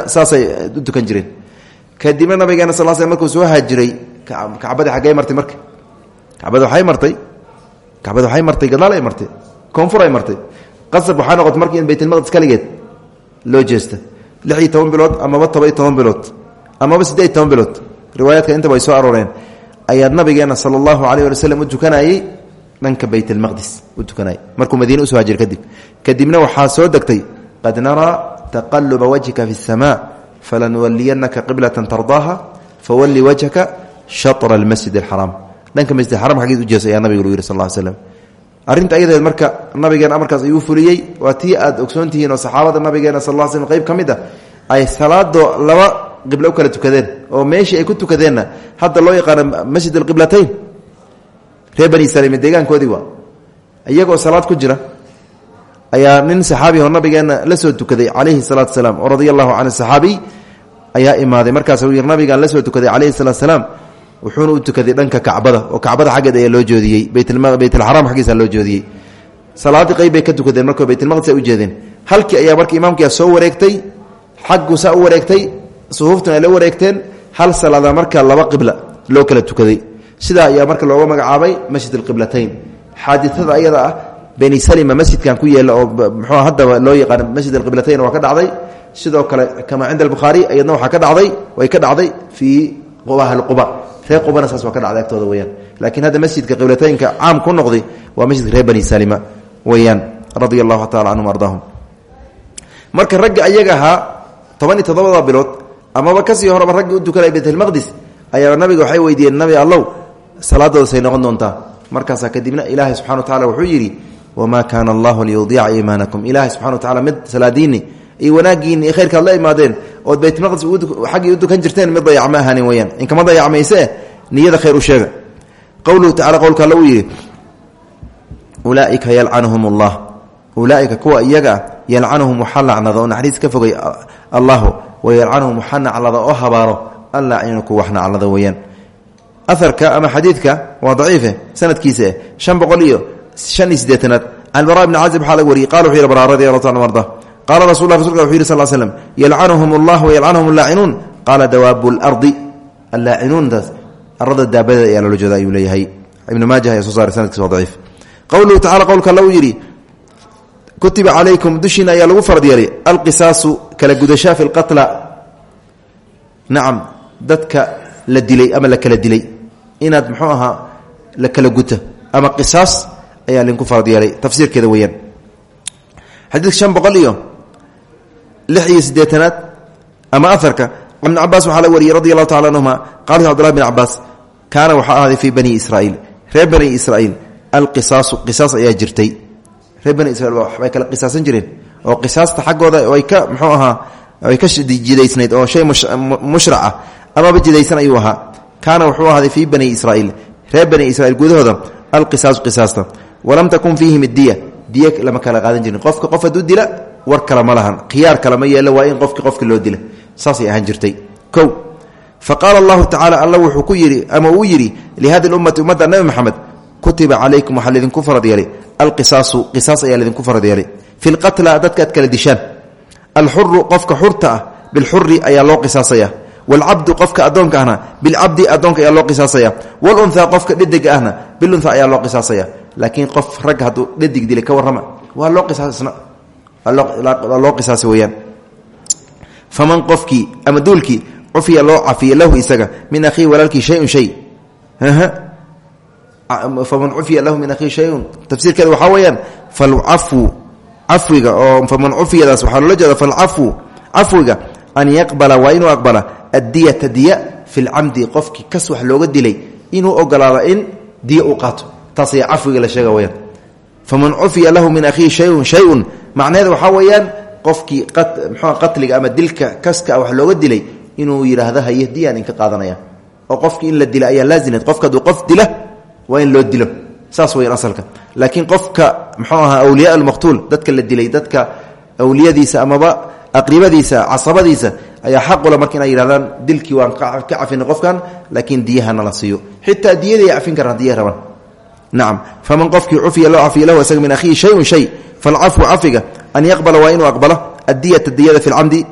saasay dukan jireen. Kadibna nabigeena sal sl markuu soo haajiray kacbadii xaggey martay marka kacbada waxay martay. Kacbada waxay martay gadaal ay martay koonfur ay martay. Qasab waxaa noqotay markii in baytlmaqdis kaligeed loo jeesta iyo toban bilood amaba toba iyo toban bilood amaba siddeed toban bilood. Riwaayaadka intaba ay soo arooreen. Ayaa nabigeena sala allahu alayh ali waslem u tukanayey dhanka bayt almaqdis u tukanayay markuu madiine u soo hajir kadib. Kadibna waxaa soo degtay qad naraa taqaluba wajhika fi اsamaa falanuwaliyanaka qiblatan tardaaha fawali wajhaka shatra almasjid alxaraam dhanka masjid xaram xaggiis u jeesa ayaa nabiga lu yiri sal ll slam arrinta ayadeed marka nabigeena amarkaas ayuu fuliyey. Waa tii aad ogsoon tihiin oo saxaabada nabigeena sal l slm qayb ka mid a ay salaado laba qiblo u kala tukadeen oo meeshii ay ku tukadeenna. Hadda loo yaqaano masjid alqiblatayn reer bani salime deegaankoodii waa. Iyagoo salaad ku jira ayaa nin saxaabi oo nabigeena la soo tukaday calayhi salaatu salaam la soo tukaday calayhi salaam wuxuuna u tukaday dhanka kacbada oo kacbada xaggeed ayaa loo joodiyey baytulxaraam xaggiisa loo joodiyey. Salaadii qayb bay ka tukadeen markoo baytulmaqdis ay u jeedeen. Halkii ayaa marka imaamkia soo wareegtay xaggu saa wareegtay suhuuftuna ay la wareegteen hal salaada marka laba qibla loo kala tukaday. Sidaa ayaa marka looga magacaabay masjid alqiblatayn xaaditada ayada ah beni salima masjidkan ku yeela oo mxuu haddaba loo yaqaan masjid alqiblatayn waa ka dhacday. Sidoo kale kama cinda albukhaari ayadna waxaa ka dhacday way ka dhacday fii ahli quba qubana saas waa ka dhacday agtooda weyaan laakiin hadda masjidka qiblataynka caam ku noqday waa masjidka reer bani salima weyaan radia taala canhum ardaahum. Marka ragga ayaga ahaa toban iyo bilood amaba ka sii horeba raggii u tukanay baytlmaqdis ayaa nabiga waxay weydiiyeen nabi allow salaadooda say noqon doontaa. Markaasaa kadibna ilaahay subxana wa tacala wuxuu yidhi wamaa kaana allahu liyudiica iimaanakum. Ilaahay subxana wa tacala mid salaadiinni iyo wanaaggiinni iyo khayrkaad la imaadeen ood baytmaqdis xaggii u dukan jirteen mid dayac ma ahaanin weyaan dayacmayse niyada khayr u sheega. Qowluhu tacala qowlka alla uu yidhi ulaaika yalcanuhum kuwa iyaga ah yalcanuhum waxaa lacnada oo naxariis ka fogay allahu wayalcanuhum waxaa naclada oo habaaro allaacinu ku wax naclada weyaan aharka ama xadiidka waa daciife sanadkiisa shan boqol iyo shan iyo sideetanaad can bara bni cazib waxaa laga wariyey qala wuxuu yihi bara radi allahu taala arda qaala rasul la rasulka wuxu yiri sal slm yalcanuhum allah wayalcanuhum allaacinuun qaala dawaabu lardi allaacinuuntaas arada daabadeed ayaa loola jeeda ayuu leeyahay ibnu maajah ayaa soo saaray sanadkiisa waa daciif qowluhu tacala qowlka alla uu yidhi kutiba calaykum dushiina ayaa lagu farad yeelay alqisaasu kala gudashaa fi lqatla nacam dadka la dilay ama la kala dilay inaad muxuu ahaa la kala guta ama qisaas ayaa linku farad yeelay tafsiirkeeda weeyaan xadiidka shan boqol iyo lix iyo siddeetanaad ama aharka ibn cabaas waxaa la wariyey radi allahu tacala anhuma qala cbdulahi bn cabaas kaana waxaa ahaaday fii bani israiil reer bani israiil alqisaasu qisaas ayaa jirtay. Reer bani israiil waxbay kala qisaasan jireen oo qisaasta xaggooda ay ka muxuu ahaa ay ka jidaysnayd oo shay mushrac ah amaba jidaysan ayuu ahaa. Kaana wuxuu ahaaday fii bani israiil reer bani israiil gudahooda alqisaasu qisaasta walam takun fiihim idiya diya lama kala qaadan jirin. Qofka war kale ma lahan. Khiyaar kale ma yeelo waa in qofki qofki loo dila. Saasay ahaan jirtay. O fa allahu tacala alla wuxuu ku yidhi ama uu yidhi lihadi lummati ummadda nabi maxamed kutiba calaykum waxaa laydinku farad yeelay. Alqisaasu qisaas ayaa laydinku farad yeelay. Fi lqatla dadka ad kala dishaan. Alxuru qofka xurta ah bilxuri loo qisaasaya. Waalcabdu qofka addoonka ahna bilcabdi addoonka ayaa loo qisaasaya. Walunhaa qofka dhediga ahna bilunha ayaa loo qisaasaya. Laakiin qof ragga hadduu dhadig dilay ka warrama waa loo faman qofkii ama duulkii cufiya loo cafiya lahu isaga min akhiihi walaalkii shayun shay faman cufiya lahu min akhiihi shayun tafsiirkeeda waxaa weeyaan falcafwu cafwiga oo faman cufiyadaas waxaa loola jeeda falcafwu cafwiga an yaqbala waa inuu aqbala addiyata diya fi lcamdi qofkii kas wax looga dilay inuu ogolaado in diya uu qaato taas ayaa la sheega weyaan faman cufiya lahu min akhiihi shayun shayun macnaheeda waxaa weeyaan qofkii mxua qatliga ama dilka kaska wax looga dilay inuu yidhaahdo haye diyaan inka qaadanaya. Oo qofkii in la dila ayaa laazimad qofka hadduu qof dila waa in loo dilo. Saas weyaan asalka. Laakiin qofka mxuu ahaa awliyaa almaqtuul dadka la dilay dadka awliyadiisa amaba aqribadiisa casabadiisa ayaa xaqula marka inay yihahdaan dilkii waan ka cafina qofkan laakiin diyahana la siiyo. Xitaa diyadii ay cafin karaan diya rabaan nacam faman qofkii cufiya loo cafiya lahu isaga min akhiihi shayun shay. Falcafwu cafiga. An yaqbala waa inuu aqbalo addiyata diyada fi lcamdi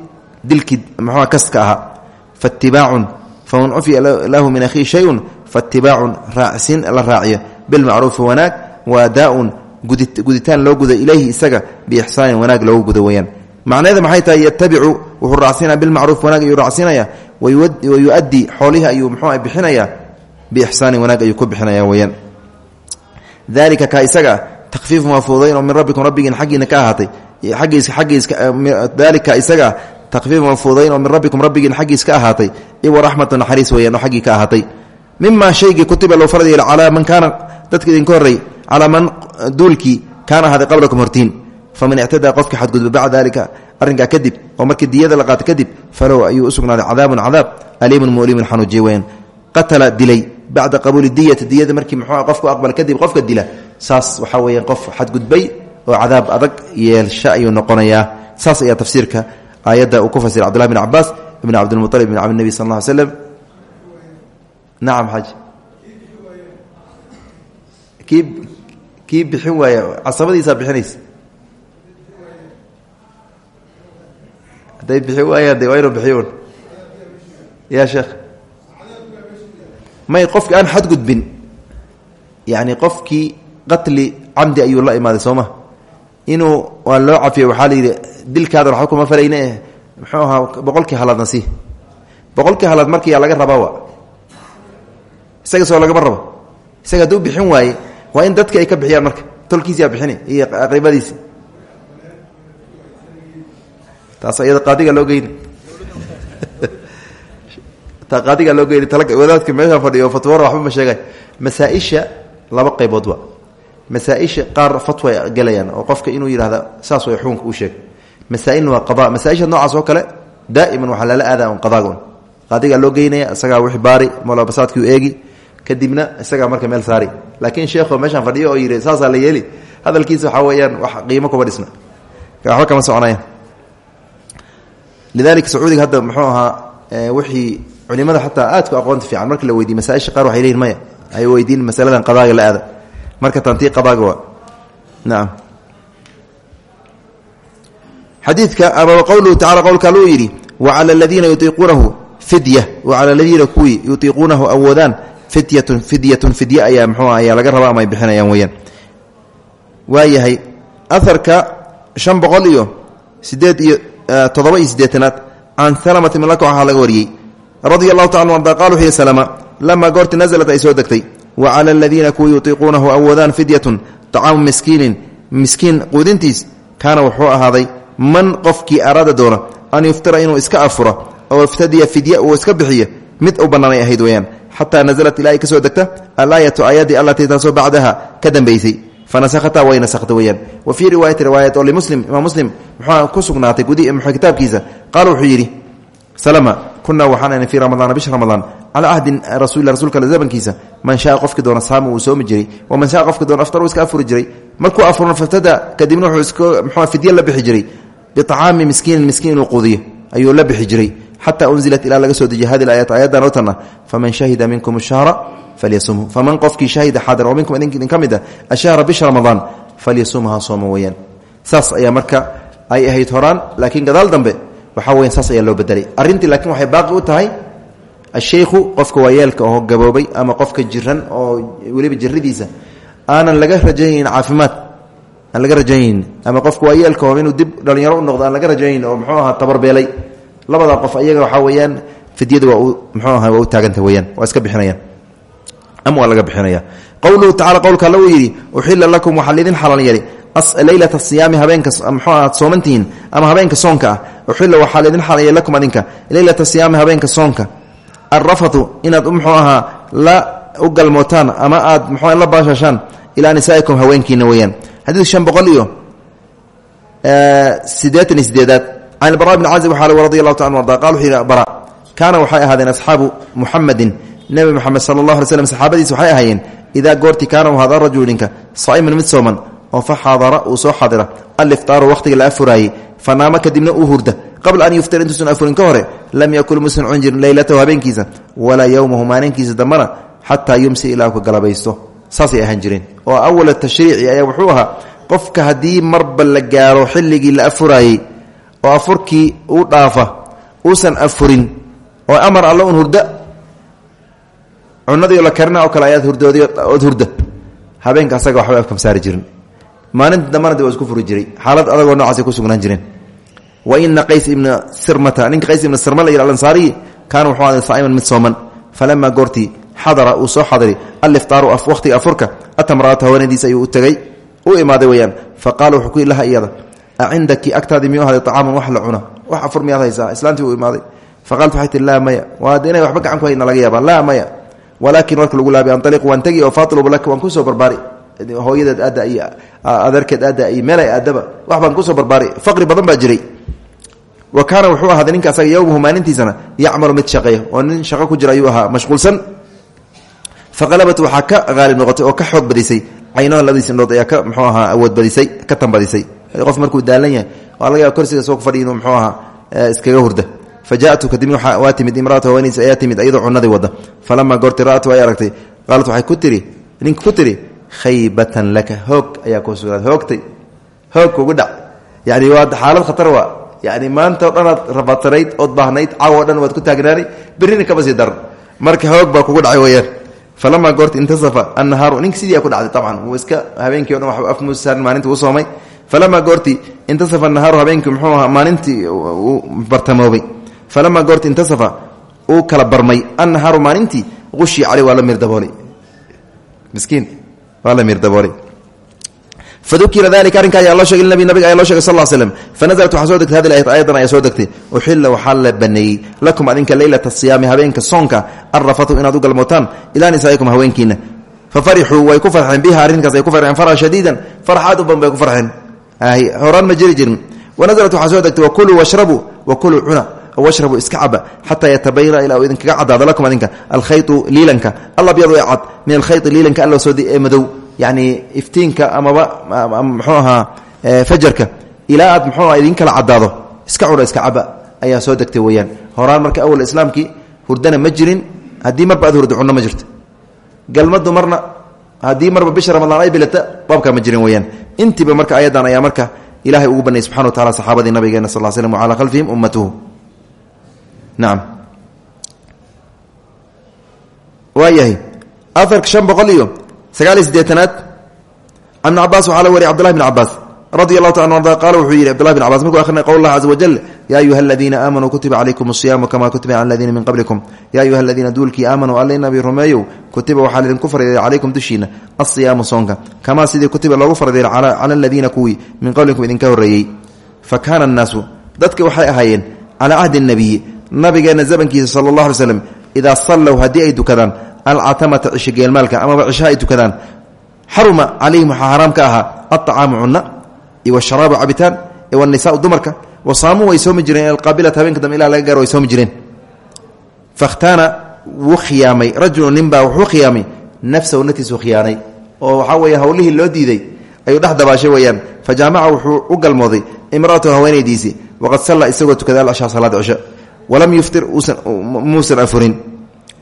dilkii mxua kaska ahaa. Faitibaacun faman cufiya lahu min akhiihi shayun faitibaacun raacsin la raaciyo bilmacruufi wanaag. Waadaaun guditaan loo guda ilayhi isaga biixsaanin wanaag loogu guda weyaan macnaheeda maxay tahay? Yatabicu wuxuu raacsinaya bilmacruuf wanaag ayuu raacsinaya wayuaddi xoolihii ayuu mxuu bixinayaa. Biixsaanin wanaag ayuu ku bixinaya weyaan dalika ka isaga takfiifun waa fududayn oo min rabbikum rabbigiin xaggiina ka ahaatay. Aggiisdalika isaga takfiifun waa fududayn oo min rabbikum rabbigiin xaggiis ka ahaatay. Iwa raxmatu naxariis weyaan oo xaggii ka ahaatay. Mima shaygii kutiba loo farad yeela calaa man kaana dadka idinka horrey calaa man duulkii kaana ahaaday qablakum hortiin. Faman ictadaa qofkii xadgudba bacda dalika arrinkaa kadib oo markii diyada la qaato kadib falow ayuu u cadaabun cadaab aliimun qatala dilay bacda qabuuli diyati diyada markii muxuu qofku aqbal kadib qofka dila saas waxaa weeyaan qof xadgudbay oo cadaab adag yeelsha ayuu noqonayaa. Saas ayaa tafsiirka aayadda uu ku fasira cbdullahi bn cabaas ibn cabdilmualib ibn cabdi nebi sal alla ly slam nacam xaj kii kii bixin waaya casabadiisaa bixinaysa? Hadday bixin waayaan de waa inuu bixiyon ya sheekh may qofki aan xadgudbin yani qofkii qatli camdi ayuu la imaaday soo ma? Inuu waa loo cafiyo waxaa la yidhi dilkaadan waxba kuma falayne muxuu ahaa boqolkii halaadna si boqolkii halaad markiyaa laga rabaa isaga soo lagama rabo. Isaga hadduu bixin waaye waa in dadka ay ka bixiyaan marka. Tolkiisiyaa bixini iyo aqribadiisi taas iyada qaadiga loo geyni qaadiga loo geyni wadaadka meesha fadhiyo fatwara waxba ma sheegay. Masaaisha laba qaybood wa masaaisha qaar fatwa gelayaan oo qofka inuu yidhahda saas way xukunka u sheeg masaailna waa qada masaaisha noocaas oo kale daa'iman waxaa lala aadaa un qadaaga qaadigaa loo geynaya isagaa wixi baari molabasaadkiu eegi kadibna isagaa marka meel saari. Laakiin sheekho meeshaan fadhiyo oo yidhi saasaa la yeeli. Hadalkiisa waxaa weeyaan wax qiimo kuma dhisna. Waxba kama soconayaan. Lidalika sacuudiga hadda muxuu ahaa wixii culimada xataa aadku aqoonta fiican. Marka la weydiye masaaisha qaar waxay leeyihiin maya ay weydiin masaladan qadaaga la aada. Marka tantii qadaaga waa. Naam. Xadiidka amaba qowluhu tacala qowlka alluu yidhi wacala aladiina yutiiquunahu fidya. Wacala aladiina kuwii yutiiquunahu awoodaan fidyatun fidyatun fidye ayaa mxuu ayaa laga rabaa ama ay bixinayaan weyaan waayahay aharka shan boqol iyo sideed iyo toddoba iyo siddeetanaad can salamata min laka waxaa laga wariyey radia allahu taala arda qal wuxuu yihi salama. Lamaa goorti nasalat ay soo degtay. Wa cala aladiina kuwii yutiiquunahu awoodaan fidyatun طacaamu miskiinin miskiin quudintiis kaana wuxuu ahaaday man qofkii araada doona an yuftira inuu iska afuro oo iftadiya fidya uu iska bixiyo mid u bannaanay ahayd weyaan xataa nasalat ilaa ay ka soo degta alaayatu aayadii allatii taasoo bacdaha ka dambaysay. Fanasahata way nasakta weyaan wa fii riwaayati riwaayat oo limuslim imaam muslim muxuu ku kunaa waxaan fii ramadaana bisha ramadaan calaa ahdi rasul rasuulka zamankiisa man shaa qofki doona saama uu soomi jiray waman shaa qofki doona aftar uu iska afuri jiray markuu afurno faftada kadibna wuxuu iska fidye la bixi jiray biطacaami miskiinin miskiin inuu quudiyo ayuu la bixi jiray xata unzilat ilaa laga soo dejiye hadi aayat ayadan otana faman shahida minkum shahra falyasumhu faman qofkii shahida xaadir oo minkum idin ka mid a ashahra bisha ramadaan falyasumha sooma weyaan saas ayaa marka ay ahayd horaan laakiin gadaal dambe waxaa weyan saas ayaa loo bedelay arrintii laakiin waxay baaqi u tahay ashaykhu qofka waayeelka oo gaboobay ama qofka jiran oo weliba jiradiisa aanan laga rajaynayn caafimaad aan laga rajaynayn ama qofka waayeelka oo inuu dib dhalinyaro u noqdo aan laga rajaynayn oo muxuu ahaa tabarbeelay labada qof ayaga waxaa weeyaan fidyada waa muxuu aha waa u taaganta weyaan waa iska bixinayaan. Ama waa laga bixinaya. Qowluhu tacala qowlka alla uu lakum waxaa laydin xalaal yeelay leylata siyaami habeenka mxuu aad soomantihiin ama habeenka soonka ah uxila waxaa laydin xalayeey lakum adinka. Leylata siyaami habeenka soonka. Alrafatu inaad muxuu ahaa la u galmootaan ama aad mxu la baashashaan ilaa nisaa'ikum haweenkiina weeyaan. Xadiid shan boqol iyo sideetan iyo sideedaad can bara bni cazib waxaa radi allahu ta arda qal ahaadeen asxaabu muxamedin nebi moxamed sala allah alay slm saxaabadiis waxay ahaayeen idaa goorti kaana u hada rajulinka saa'iman mid sooman oo fa xaadara uu soo xadira aliftaaru wakhtiga la afuraayey. Fa naama kadibna uu hurda. Qabla an yuftira intuusan afurin ka hore lam yakul musan cun jirin leylatahu habeenkiisa walaa yowmahu maalinkiisa dambana xataa yumsi ilaa ka galabaysto. Saasay ahaan jireen. Oo awala tashriici ayaa wuxuu ahaa qofka haddii marba la gaaro xilligii la afuraayey oo afurkii uu dhaafa uusan afurin oo amar alla un hurda cunadii la karina oo kale ayaad hurdood ood hurda. Habeenka asaga waxba afkam saari jirin maalinta dambana de isku furi jiray. Xaalad adagoo noocaasay ku sugnaan jireen. Wa ina qays ibna sirmata ninka qays ibna sirma la yidhi alansaariyi wuxuu aday saa'iman mid sooman. Falamaa goortii xadara uu soo xadari aliftaaru waqhtiga afurka atamraata haweenadiis ayuu u tegey u imaaday weyaan fa qaala laha iyada a cindaki agtaadii miyuu ahday acaaman wax la cuna? Wax afur miyaad haysaa? Uu imaaday. Fa qaalat waxay laa maya. Waa de inay ku hayna laga yaabaa. Laa maya. Walaakin warka lagu laabi analiq waan tegi oo faatlubu laka waan ku soo barbaari hooyadeed aadda iyo adeerkeed aadda iyo meelay aadaba wax baan ku soo barbaari faqri badan baa jiray. Wa wuxuu ahaaday ninka asaga yowmahu maalintiisana yacmalu mid shaqeeya oo nin shaqo ku jira ayuu mashquulsan. Faqalabat waxaa ka qaalib noqotay oo ka xoog badisay caynaha labadiis indhood ayaa ka mxuu ahaa awood badisay ka tambadisay qof markuu daalan yahay waa laga yaaba soo fadhi inuu mxuu ahaa iskaga hurda. Fa jaatu kadibna waa imraatu haweenaysa ayaa timid iyadoo cunadii wada. Falamaa goorti ay aragtay qaalat waxay ku tiri ninka ku tiri khaybatan laka. Hoog ayaa kuu sugnaad hoogtay. Hoog kugu dhac. Yani waa xaalad khatar waa. Yani maanta o dhanaad rabadsanayd ood baahnayd dhan ku taagnaanay berrina kama sii daran marka hoog baa kugu dhacay weyaan falamaa goorti intasafa annahaaru ninka sidii ku dhacday tabcan. Wuu iska habeenkii o dhan wa afmuusaarin maalinta uu soomay. Falamaa goorti intasafa annahaaru habeenkii muxuu ahaa maalintii bartamoobay falamaa goorti intasafa uu kala barmay. Annahaaru maalintii qushii cali waa la mirdaboolay fadukira dalika arrinka ayaa loo shegay nabi nabiga ayaa loo shegay sal l slm fanaزlat waxaa soo degtay hadi ayat ayadan ayaa soo degtay. Uxila waxaa la baneeyey lakum adinka leylata siyaami habeenka soonka arrafatu inaad u galmootaan ilaa nisaa'ikum haweenkiina fafarixuu way ku farxeen biha arrinkaas ay ku farxeen farxa shadiidan farxaad u badan bay ku farxeen. Horaan ma jiri jirin. Wanaزlat waxaa soo degtay wakuluu washrabuu wakuluu cuna washrabuu iska caba xataa yatabayana ilaa uu idinkaga cadaado lakum adinka. Alkhaytu liilanka. Alabyadu ee cad. Min alkhayti liilanka alla soodi ee madow. Yani iftiinka amaba mxuu ahaa fajarka. Ilaa aad mxuu aha idin kala cadaado. Iska cuna iska caba ayaa soo degtay weyaan horaan marka awal islaamkii hurdana ma jirin. Haddii marba aad hurdo cunno ma jirto. Galmadu marna haddii marba bisha ramadaan ay bilata baabkaa ma jirin weyaan intiiba marka ayadan ayaa marka ummatuhu nacam waayahay aarka shan boqol iyo sagaaliy sideetanaad an cabaas waxaa la wariy cbdullahi bn cabaas radi allahu ta arda qaala wuxuu yidhi cbdullahi bn cabas markuu akhrinay qowl allah caza wajal yaa ayuha aladiina aamanuu kutiba calaykum asiyaamu kama kutiba cala aladiina min qablikum. Ya ayuha aladiina duulkii aamanuu alla nabi rumeeyow kutiba waxaa laidinku fardeeray calaykum dushiina asiyaamu soonka. Kamaa sidii kutiba loogu fardeeray cala aladiina kuwii min qablikum idinka horreeyey. Fa kaana annaasu dadki waxay ahaayeen calaa nabigeenna zamankiisa sala allah alay slam idaa sallow haddii ay dukadaan alcatamata cisho geelmaalka amaba cishaha ay tukadaan xaruma calayhim waxaa xaraam ka ahaa alطacaamu cunna iyo washaraabu cabitaan iyo wanisaau dumarka wasaamuu way soomi jireen alqaabilata habeenka dambe ilaa laga gaaro way soomi jireen. Fakhtaana wuu khiyaamay rajulu ninbaa wuxuu khiyaamay oo waxaa weeye howlihii loo diiday ayuu dhex dabaashay weeyaan. Wuxuu u galmooday imraatahu haweenaydiisii waqad salla isagoo tukaday alcishaa salaada cisho walam yuftir muusan afurin.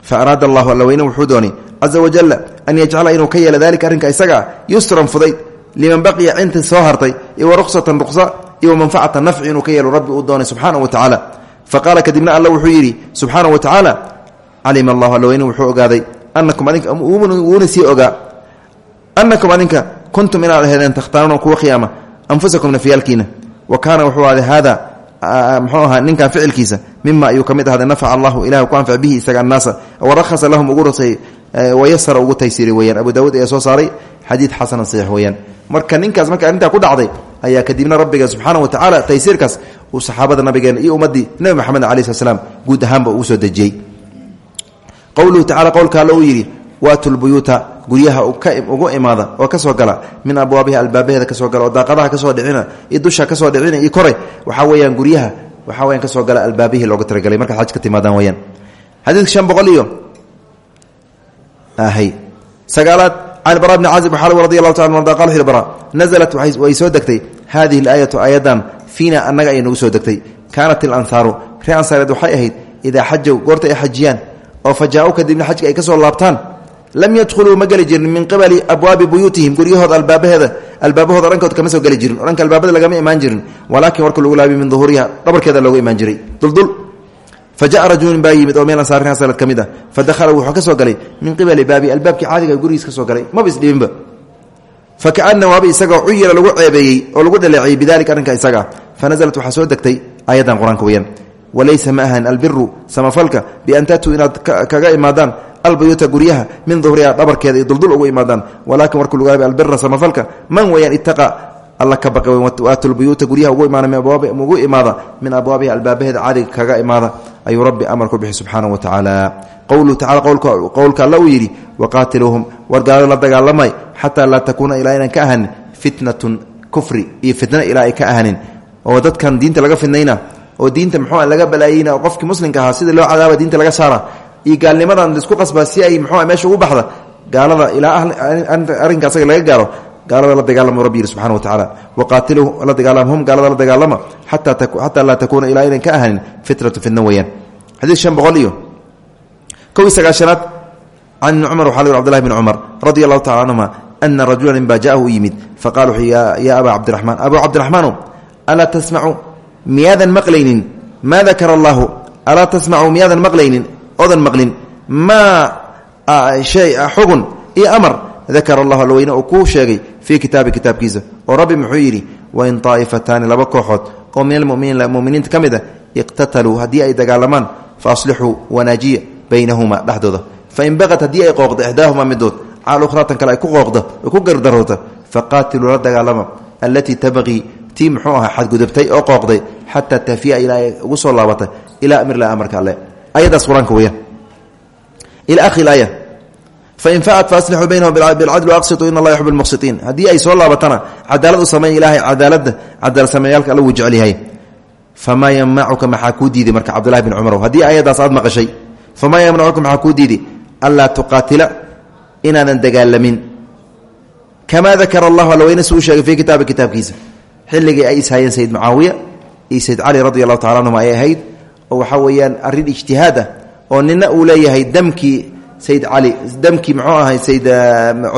Faaraada allahu alla weyne wuxuu doonay caza wajalla an yajcala inuu ka yeelo dalika arrinka isagaa yusran fudayd liman baqiya cinta soo hartay iyo wa ruqsatan ruqsa iyo wamanfacatan nafci inuu ka yeelo rabbi uu doonay subxaanahu wa tacaala. Fa qaala kadibna alla wuxuu yidhi subxaanahu wa tacaala calima allahu alla weyne wuxuu ogaaday anakum adinka wuuna sii ogaa anakum adinka kuntum inaad mxuu ahaa ninkan ficilkiisa mima ayuu ka mid ahday nafaca allahu ilah ku anfac bihi isaga annaasa warahasa lahum ugu rusay wayasara ugu taysiiray weyaan abu daawuud ayaa soo saaray xadiid xasana saxiix weyaan marka ninkaas marka arrintaa ku dhacday ayaa kadibna rabbiga subxaana wa tacaala taysiirkaas uu saxaabada nabigeena iyo ummaddii nebi maxamed calayi slat slam guud ahaanba ugu soo dejiyey. Qowluhu uu waatu lbuyuuta guryaha ugu imaada oo ka soo gala min abwaabiha albaabaheeda ka soo gala oo daaqadaha ka soo dhicina iyo dusha ka soo dhicina iyo kore waxaa weyaan guryaha waxaa weyaan ka soo gala albaabihii loogu talagalay. Markaad xaj ka timaadaan weyaan xadiidka shan boqol iyo ahay. Sagaalaad can bara bni caazib waxaa radi taala arda qala wuxu bara nazalat way soo degtay hadihi alaayatu aayadan fiina annaga ayay soo degtay. Kaanat ilansaaru ree ansaareed waxay ahayd idaa xajow goorta ay xajiyaan oo fa jaa-u kadibna xajka ay ka soo laabtaan lam yadkhuluu ma geli jirin min qibali abwaabi buyuutihim guryahooda albaabaheeda albaabahooda dhankood kama soo geli jirin dhanka albaabada lagama imaan jirin walaakin warka lagu laabiy min duhuuriha dhabarkeeda looga imaan jiray. Duldul. Fa jaءa rajulun baa yimid oo meel ansaarka salad ka mid ah. Fa dakhala wuxuu ka soo galay min qibali baabi albaabkii caadiga gurigiis ka soo galay. Maba isdhibinba fa kaana waaba isagoo cuyira lagu ceebeeyey oo lagu dhaleeceeyey bidalika walaysa ma ahan albiru samafalka bian tatuu inaad kaga imaadaan albuyuuta guryaha min duhriha dhabarkeeda iyo duldul ugu imaadaan. Walaakin warku lugaaba albira samafalka man weyaan ittaqa alla ka baqi waatu lbuyuuta guryaha ugu imaada min abwaabiha albaabaheeda caadiga kaga imaada. Ayuu rabbi amar ku bixi subxaanahu wa tacaala qowluhu tacala qowlka alla uu yidhi waqaatiluuhum war gaalada la dagaalamay xataa laa takuuna ilaa inaan ka ahanin fitnatun kufri iyo fitna ilaa ay ka ahanin. Oo dadkan diinta laga fidnayna oo diinta muxuu laga balaayeyna qofkii muslimka ahaa sida loo cadaaba diinta laga saara. Iyo gaalnimadan la isku qasbaa si ay muxuu meesha ugu baxda gaalada ilaa arrinka laga gaaro. Gaalada la dagaalamo rabbi yidhi subxana wa tacaala. Waqaatilu la dagaalamhum gaalada la dagaalama xataa laa takuuna ilaa inaan ka ahanin fitnatu fitna weeyaan xadiid shan boqol iyo kow iyo sagaashanaad can cumar waxaa la yhi abdullahi bn cumar radia allahu tacala canhuma jaahu yimid faqala wuxuu yaa abaa cabdiraxmaan abuu cabdiraxmaanow alaa tasmacu miyaadan maqlaynin? Maa dakara allaahu alaa tasmacu miyaadan maqlaynin? Odan maqlin. Maa shay xugun iyo amar? Dakara allahu alweyne uu kuu sheegay fii kitaabi kitaabkiisa. Oo rabbi muxuu yidhi wain taa'ifataani laba kooxood oo min almuminiin muminiinta ka mid a iqtataluu haddii ay dagaalamaan fa aslixuu wanaajiya baynahuma dhexdooda. Fain baqat haddii ay qooqdo ixdaahuma midood cala ukhraa tan kale ay ku ku gardaroota faqaatiluu la dagaalama allatii tabqii tii muxuu ahaa xadgudubtay oo qooqday xataa tafiya ilaa ugu soo laabatay. Ilaa amrila amarka alle. Ayadaas qur'aanka weyaan ila ahri aaya fain facat faaslixuu baynahum bilcadli aqsituu in allah yuxib lmuqsitiin haddii ay soo laabatana cadaalad u sameey ilaahay cadaalada cadaalad sameeyaalka alla wuu jecel yahay. Famaa yamnacuka marka cabdullahi bin cumarow haddii ayadaas aad maqashay famaa yamnacuka maxaa kuu diiday? Anlaa tuqaatila inaadan dagaalamin kamaa dakara allahu allaweyne si uu sheegay fii kitaabi xilligii ay ishayeen sayid mucaawiya iyo sayd cali radi allahu tacala anhum ay ahayd oo waxaa weeyaan arrin ijtihaad ah oo nina uu leeyahay damkii sayd cali damkii muxuu ahay sayd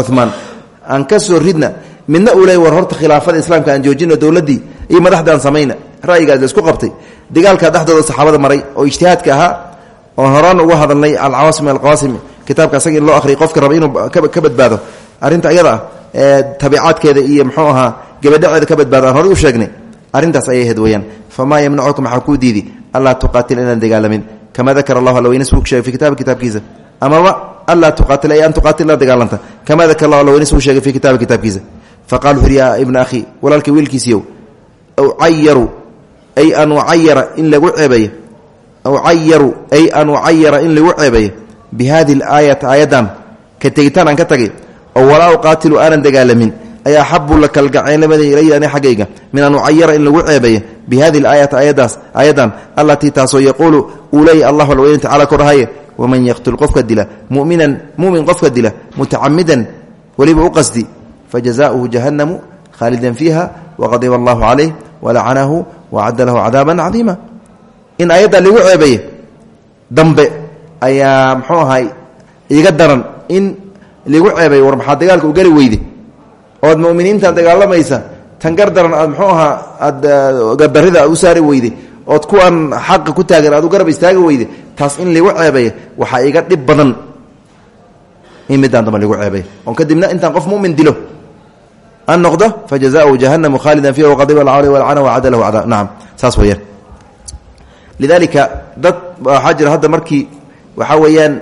cumaan aan ka soo ridna midna uu leeyahy war horta khilaafada islaamka aan joojino dowladdii iyo madaxda aan samayna ra'yigaas la isku qabtay. Dagaalka dhexdooda saxaabada maray oo ijtihaadka ahaa oon horaan uga hadalnay alcawaasim alqawaasim kitaabka asaga in loo ahriyay qofka raba inuu ka badbaado. Ayada ah ee tabiicaadkeeda iyo muxuu ahaa gabadhaceeda ka badbaado aan horey u sheegnay. Arrintaas ayay ahayd weyaan famaa yamnacuka maxaa kuu diidi. Anlaa tuqaatil inaan dagaalamin. Kamaa dakara allahu alweyne suu sheegay fi kitabi kitaabkiisa. Amaba anlaa tuqaatil ay an tuqaatil la dagaalanta. Kamaa dakara allahu alweyne suu sheegay fi kitaabi kitaabkiisa. Faqala wuxu yaa ibna akhi walaalkay wiilkiisiiyow ucayaru ay an ucayara in lagu ceebeeyo. Ucayaru ay an ucayara in lagu ceebeeyo. Bi hadihi alaayati aayaddan. Ka tegitaan aan ka tagay. Oo walaa uqaatilu aanan dagaalamin ay axabu la kalgaceynlamada ilaya ani xaggayga min an ucayara in lagu ceebeeyo bi hadihi alaayati aayadaas aayaddan allatii taasoo yaquulu uu leeyay allahu alweyne tacala korahaye waman yaqtul qofka dila muminan mumin qofka dila mutacamidan weliba u qasdi fajazaؤuhu jahannamu khaalidan fiiha waqadiba allahu calayh walacanahu wacadda lahu cadaaban cadiima. In aayaddaa lagu ceebeeye dambe ayaa muxuu ahay iga daran in lagu ceebay war maxaa dagaalka u gari weyde ood muminiinta dagaalamaysa tan gar daran aad muxuu ahaa aad gardarida aad u saari weyde ood kuwan xaqa ku taagan aad u garab istaagi weyde taas in lagu ceebeeya waxaa iga dhib badan. In midaan dambe lagu ceebay oon kadibna intaan qof mumin dilo an noqdo fajazaؤhu jahanamu khaalidan fiiha waqadiba alcali walcana wacada lahu cadaab nacam saas weeyaan. Lidaalika dad waxaa jira hadda markii waxaa weeyaan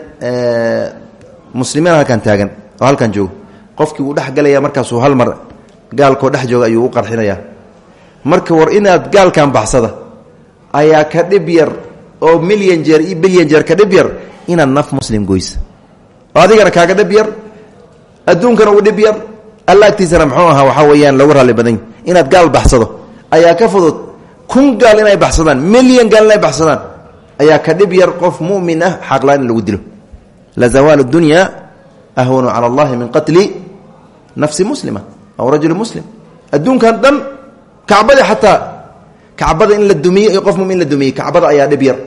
muslimiin halkan taagan oo halkan joogo qofkii uu dhex galaya markaasuu hal mar gaalkoo dhex jooga ayuu u qarxinaya marka war inaad gaalkan baxsada ayaa ka dhib yar oo milyan jeer iyo bilyan jeer ka dhib yar inaad naf muslim goysa adigana kaaga dhib yar adduunkana uu dhib yar alla agtiisana muxuu ahaa waxaa weeyaan lagu raalli badan inaad gaal baxsado ayaa ka fudud kun gaal inay baxsadaan milyan gaal inay baxsadaan ayaa ka dhib yar qof mumin ah xaqlaan in lagu dilo. La zawaalu dunya ahwanu cala allahi min qatli nafsi muslima aw rajuli muslim adduunkan dhan kacbada xataa kacbada in la dumiye iyo qof mumin in la dumiyey kacbada ayaa dhib yar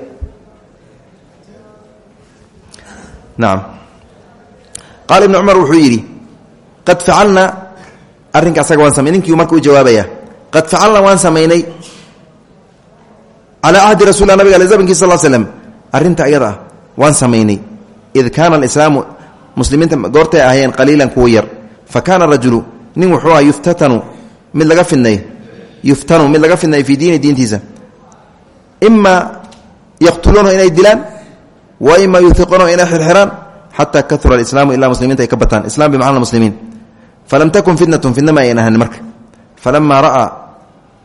nacam qaala ibnu cumar wuxuu yidhi qad facalna arrinka asaga waan samay ninkii marka u jawaabaya qad facalna waan samaynay calaa ahdi rasul nabig ale zamankiis sal slm arrinta ayada ah waan samaynay id kaana alislaamu muslimiinta goortay ahaayeen qaliilan kuwa yar. Fa kaana rajulu nin wuxuu aha yuftatanu mid laga fidnay yuftanu mid laga fidnay fii diini diintiisa. Ima yaqtuluunahu inay dilaan wa ima yuhiquunahu inay xirxiraan xataa kaura alislaamu ilaa muslimiinta ay ka bataan. Islam bimacna falam takun fitnatun fitna ma ayan ahanin marka falamaa ra'aa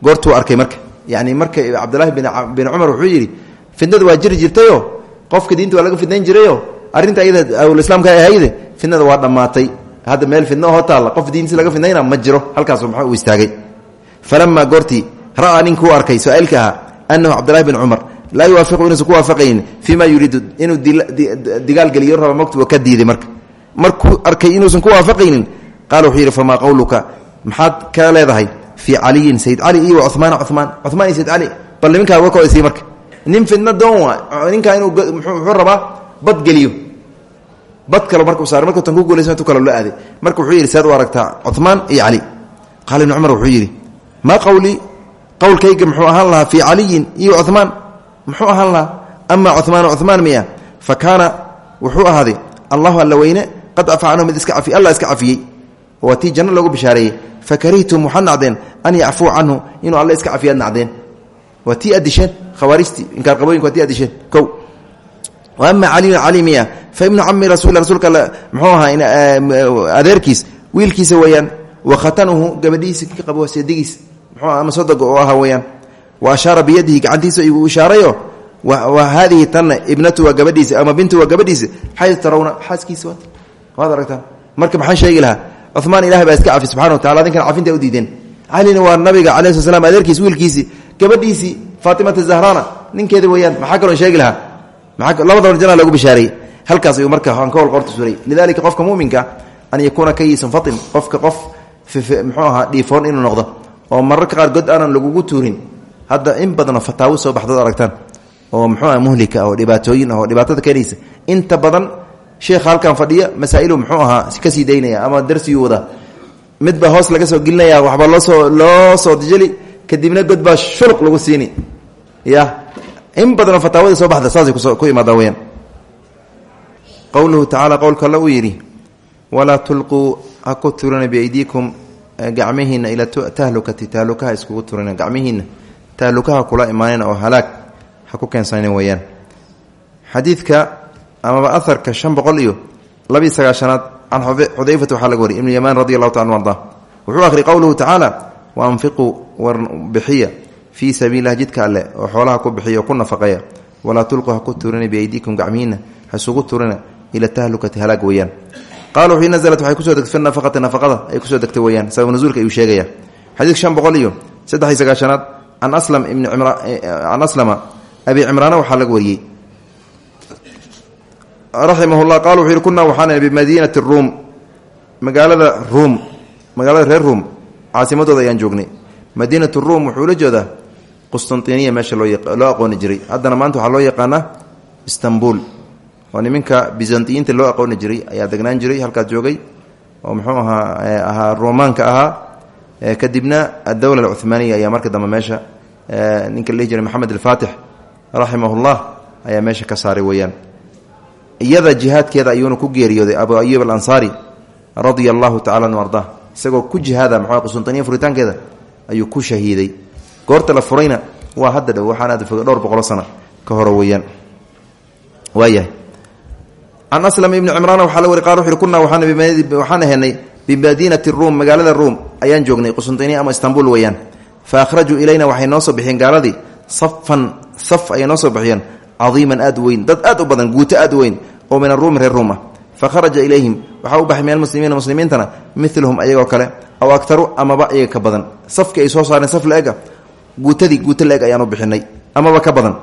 goortuu arkay marka. Yani marka cabdulaahi bin cumar wuxuu yidhi fitnadu waa jiri jirtayo? Qofka diinta waa laga fidnayn jirayo arrinta ayada awlislaamka ahayde fitnada waa dhammaatay. Hadda meel fidno hoo taalla qof diintiis laga fidnayna ma jiro. Halkaasu maxaa uu istaagay? Falamaa goortii ra'aa ninkuu arkay su'aalka ahaa anahu cabdulahi bin cumar laa yuwaafiqu inuusan ku waafaqaynin fii ma yuriidu inuu digaalgeliyo raba makt ka diiday marka. Markuu arkay inuusan ku waafaqaynin qaala wuxuu yidhi famaa qowluka ka leedahay fii caliyin sayid cali iyo cumaan cumaan cumaan iyo sayid cali bal marka. Nin fidna doon waa ninkaa inuu muxuu rabaa bad geliyo bad kalo markuu saaray markuu tan ku guulaysan tu kale loo aaday. Marka wuxuu yidhi saad u aragtaa cumaan iyo cali qaala ibnu cumar wuxuu yidhi maa qawlii qowlkayga muxuu ahaan lahaa fii caliyin iyo cumaan muxuu ahaan lahaa. Ama cumaan cumaan miya. Fa wuxuu ahaaday allahu alla qad afa mid iska cafi alla iska cafiyey. Waa tii janno loogu bishaareeyey. Fakarihtum nacdeen an yacfuu canhu inuu alle iska cafiyaad nacdeen. Waa tii adisheen khawaarijtii inkaarqabooyinka waa ti adisheen kow ama cali miya fa ibnu cami rasul rasuulka muxuu ahaa adeerkiis wiilkiisa weeyaan wa khatanuhu gabadhihiisa ka qabo seedigiis muxuu ama sodoga oo ahaa weeyaan. Wa ashaara biyadihi gacantiisa uu ishaarayo. Wa haadihi tanna ibnatu waa gabadhiisa ama bintu waa gabadhiisa xay tarawna xaaskiisa waad aragtaa marka maxaan sheegi lahaa cumaan ilahay baa iska cafi subxana wa tacala adinkan cafinta udiideen calina waa nabiga cala sl adeerkiis wiilkiisii gabadhiisii faatimata zahrana ninkeeda weeyaan maxaa kaloo sheegi lahaa labadaba jana lagu bishaareeyey halkaas ayuu marka aan ka hol qorta suray. Lidalika qofka muminka an yakuuna kayisan fatin qofka qof muxuu ahaa inuu noqdo. Oo mararka qaar god aanan lagugu tuurin. Hadda in badanoo fataawo soo baxdood aragtaan. Oo muxuu aha muhlika oo dhibaatooyin oo dhibaatada keenaysa. Inta badan sheekha halkan fadhiya masaa'ilu muxuu ahaa ka sii daynaya ama darsiguu wadaa midba hoos laga soo gelinaya waxba loosoo loo soo jeli kadibna god baa shuluq lagu siini. Ya in badanoo fataawada soo baxda saasay ku imaada weyaan qowluhu tacaala qowlka alle uu yidhi walaa tulquu ha ku turina biaydiikum gacmihiina ila tahlukati tahlukaha iskugu turina gacmihiina tahlukaha kula imaanina oo halaag ha ku keensanin weeyaan. Xadiidka amaba aharka shan boqol iyo labiiy sagaashanaad can xudayfata waxaa laga wariyay ibnu yamaan radi allahu taala arda wuxuu akhri qowluhu tacaala wa anfiquu war bixiya fii sabiililah jidka alle oo xoolaha ku bixiya oo ku nafaqeeya. Walaa tulquu ha turina biaydiikum gacmihiina ha isugu turina ila tahlukati halaag weeyaan. Qala wuxuu naزlat waxay ku soo fi nafaqati nafaqada ay ku soo degtay sabab nuzuulka ayuu sheegaya. Xadiidka shan boqol iyo saddex iyo sagaashanaad can aslam ibni can aslama abi cimraana waxaa laga wariyey. Raximah llah qala wuxuu yihi kunaa waxaan bimadiinati ruum magaalada ruum magaalada reer ruum caasimadooda ayaan joognay. Madiinat ruum wuxuu la jeedaa qustantiniya meesha loo aqooni jiray. Haddana maanta waxaa loo yaqaanaa istanbul. Oo niminka byzantiyiinta loo aqooni jiray ayaa degnaan jiray halkaas joogay. Oo muxuu ahaa ahaa romaanka ahaa. Kadibna adowla alcuhmaaniya ayaa marka dambe meesha ninka la dhihi jiray maxamed alfaatix raximahullah ayaa meesha ka saaray weeyaan. Iyada jihaadkeeda ayuuna ku geeriyooday abu ayub alansaari radia allahu tacala anu arda. Isagoo ku jihaada mxu qustantiniya furitaankeeda ayuu ku shahiiday goorta la furayna waa hadda dhow waxaana foga dhowr boqolo sano ka hore weeyaan. Waayahay. Can aslam ibni cimraan waxaa la wari qal wuxu uhi kunaa waxaan ahenay bimadiinati ruum magaalada ruum ayaan joognay qustantiniya ama istanbul weeyaan. Fa akhrajuu ilayna waxay noo soo bixiyeen gaaladii safan saf ayay noo soo bixiyeen cadiiman dad aad u badan guuto aad oo min aruumi reer ruum fa kharaja ilayhim waxaa u baxay min almuslimiina muslimiintana miluhum ayagoo kale aw aktaru amaba iyaga ka badan. Safkii ay soo saareen saf la-ega guutadii guuto la-eg ayaan u bixinay. Amaba ka badan.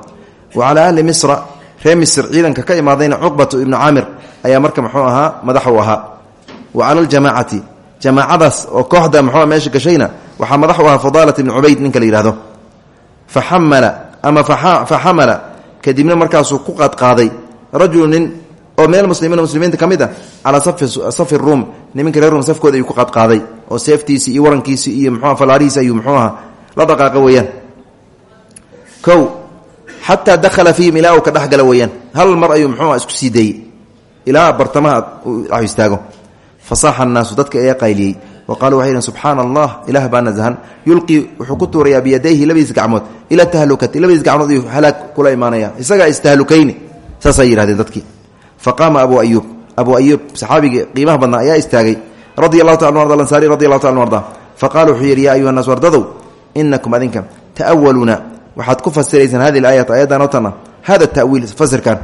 Wa calaa ahli misra reer misr ciidanka ka imaadayna cuqbatu ibnu caamir ayaa marka muxuu ahaa madax u ahaa. Wa cala aljamaacati jamaacadaas oo kooxda muxuu meesha gashayna waxaa madax u ahaa fadaalat ibni cubayd ninka la yidhahdo ama fa xamala kadibna markaasuu ku qaadqaaday rajulu nin oo min almuslimiina muslimiinta ka mid a calaa safi ruum niminka reer safkooda ayuu ku qaadqaaday oo seeftiisii iyo warankiisii iyo mxua falaarihiisi ayuu muxuu aha la dhaqaaqa weeyaan. Kow xataa dakhala fiihim ilaa uu ka dhexgala weeyaan. Hal mar ayuu muxuuha isku sii deeyey ilaa bartamaha uu istaago. Fasaaxa annaasu dadka ayaa qayliyey. Wa qaluu waxay yidhn subxaana allah ilaah baa nasahan. Yulqii wuxuu ku tuurayaa biyadayhi labadiis gacmood ila tahlukati labadiis gacmood iyuu halaag kula imaanaya isagaa istahlukayni saasay yidhahdeen dadkii. Fa qaama abuu ayuub abuu ayuub saxaabigii qiimaha badnaa ayaa istaagay. Radia allahu allahu taala arda inakum adinka ta'awaluuna waxaad ku fasiraysaan hadi aayat ayadan oo tana hada tawiil fasirkan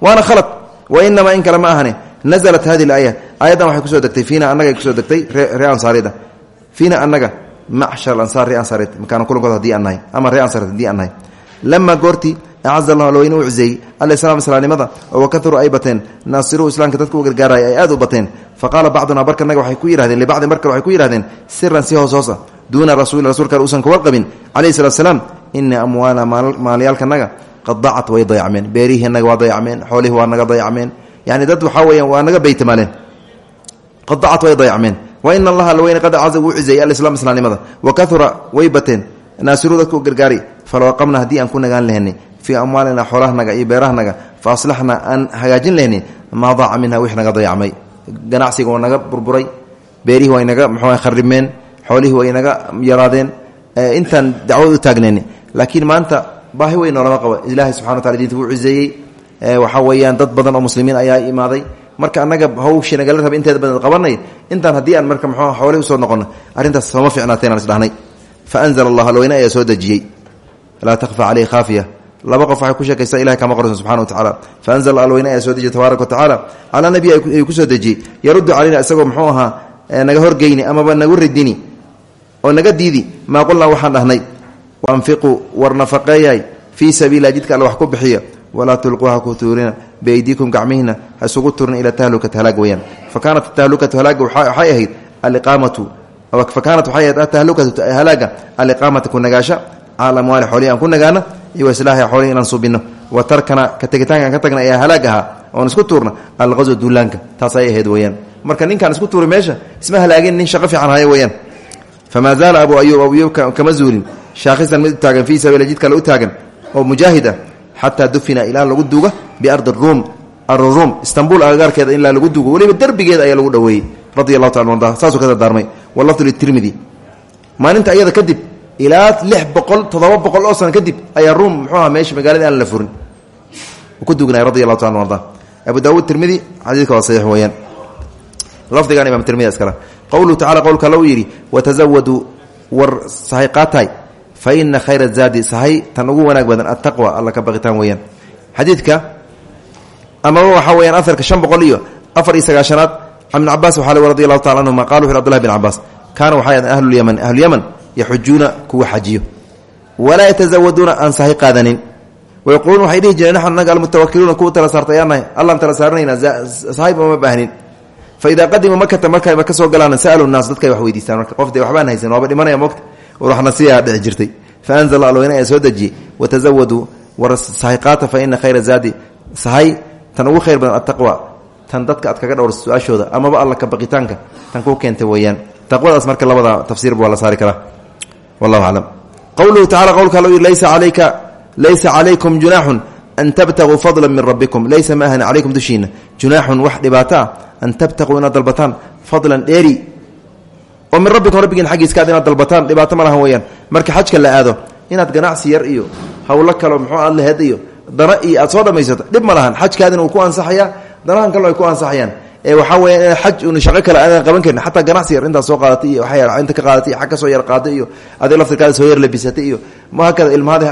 waana khalad wa inamaa in kale ma ahane naزlat hadi اaaya aayaddan waxay ku soo degtay fiina annagay ku soo degtay ree ansaarida fiina annaga macshar ansaar ree ansaareed makaana kulankooda haddii aan nahay ama ree ansaareed haddii aan nahay lama goortii acaza allah alweyne u cizeeyey alislaam islaamnimada oo wakauruu ay bateen naasiruu islaamka dadka u gargaaraya ay aad u bateen faqaala bacduna barkanaga waxay ku yidhahdeen libacdin bar kale waxay ku yidhahdeen siran si hoos hoosa duuna rasuuli rasuulkan uusan ka warqabin calayhi salatu salaam ina amwaala maalyaalkanaga qad dacat way dayacmeen beerihii naga waa dayacmeen xoolihii waa naga dayacmeen yani dad waxaa weya waa naga baytmaaleen qad dacat way dayacmeen wa ina allaha alweyne qad caza wuu cizeeyey alislaam islaamnimada wa kahura way bateen naasiruu dadka u gargaari falow aqamna haddii aan ku nagaan lahenay fii amwaalina xoolahanaga iyo beerahanaga fa aslaxna aan hagaajin lahenay maa xoolihii way naga yaraadeen intaan dacwad u laakiin maanta baahi weyn noolama qabo. Ilaahay subxana wa tala diinta wuu cizeeyey waxaa weeyaan dad badan oo muslimiin ayaa imaaday. Marka annaga hawshii nagala raba inteeda badan qabanay intaan haddii aan marka mxuu xoolih u soo noqono arrintaas sooma ficnaateen aan isdhahnay. Fa anzala allah alweyne ayaa soo dejiyey. Laa takhfa caleyhi khaafiya. Laba qof ku sheekaysaa ilahay kama qorayso subxana wa tacala fa anzala alweyne ayaa soo tabaaraka wa tacaala. Calaa ku soo dejiyey. Yaruddu calayna isagoo muxuu ahaa naga horgeyni amaba nagu ridini oo naga diidi maa qulnaa waxaan dhahnay waanfiquu war nafaqeeyay fii sabiila jidka alle wax ku bixiya walaa tulquu ha ku tuurina biaydiikum gacmihiina ha isugu turin ila tahlukati halaag weyaan fa kaanat tahlukatu halaaga waxay ahayd aliqaamatu fa kaanat waxay ahayd atahlukatu halaaga aliqaamata ku nagaasha cala amwaali xoolihi aan iyo islaahi xoolihi inaan wa tarkana ka ka tagna ayaa halaag ahaa oon isku tuurna alqaswa duulaanka taas ay ahayd weyaan marka ninkaan isku tuuray meesha isma halaagin nin shaqo fiican haya weyaan famaa zaala abu ayuub abu ayuub kama zuulin shaakhisan mid u taagan fii sabiila jidka alle u taagan oo mujaahid ah xataa dufina ilaa lagu duuga biardi ruum arruum istanbul agagaarkeeda ilaa lagu duugo weliba derbigeeda ayaa lagu dhoweeyey radi allahu taala arda saasuu ka dardaarmay walafdu litirmidi maalinta ayada kadib ilaa lix boqol toddoba boqol oo sano kadib ayaa ruum muxuu aha meesha magaalada aan la furin ku dugnay radi allahu taala arda abu daawuud tirmidi xadiidka waa saxiix weeyaan lafdigan imam tirmidi iskale qowluhu tacala qowlka alla u yidhi watazawaduu war sahay fa ina khayra zaadi sahay tan wanaag badan attaqwa alla ka baqitaan weeyaan. Xadiidka amaba waxaa weyaan aharka shan boqol iyo afar iyo ibn cabaas waxaa le radi allahu tacala anhuma qala wuxu abdullahi bin cabaas kaana waxay ahaen ahlulyaman ahlulyaman yaxujuuna kuwa xajiyo walaa yatazawaduuna aan sahay qaadanin. Wayaquuluun waxay dhihi jireen naxnu naga almutawakiluuna kuwa tala saartay ayaanahay allaan tala saaranayna sahayba ma faida qadimuu makata markayba ka soo galaan sa'alu naas dadkay wax weydiistaan. Marka qof dee waxbaan haysan waaba dhimanaya mogta war waxna siyaa dhici jirtay. Fa anzala alweyne ayaa soo dejiyey watazawaduu war sahay qaata fa ina khayra zaadi. Sahay tan ugu khayr badan attaqwa. Tan dadka aad kaga dhowrsa su'aashooda amaba alla ka baqitaanka tan kuu keentay weeyaan. Taqwadaas marka labada tafsiirba waa la saari karaa. Wallahu aclam qowluhu tacala qowlka laysa calayka laysa calaykum junaaxun an tabtaguu fadla min rabbikum laysa ma ahna calaykum dushiina junaaxun wax dhibaato ah an tabtaquu inaad dalbataan fadlan dheeri oo min rabbikum rabbigiin xaggiiskaad inaad dalbataan dhibaato ma lahan weeyaan marka xajka la aado inaad ganacsi yar iyo howlo kaleo muxuu aad laheed iyo dana iyo aad soo dhamaysato dhib ma lahan xajkaadina uu ku ansaxayaa danahan kalena ay ku ansaxayaan ee waxaa weya xaj un shaqo kale aadaan qaban karin. Xataa ganacsi yar intaad soo qaadatay iyo waa inta ka qaadatay xag ka soo yar qaaday iyo adig laftirkaada soo yar labisatay iyo mahakada ilmahaada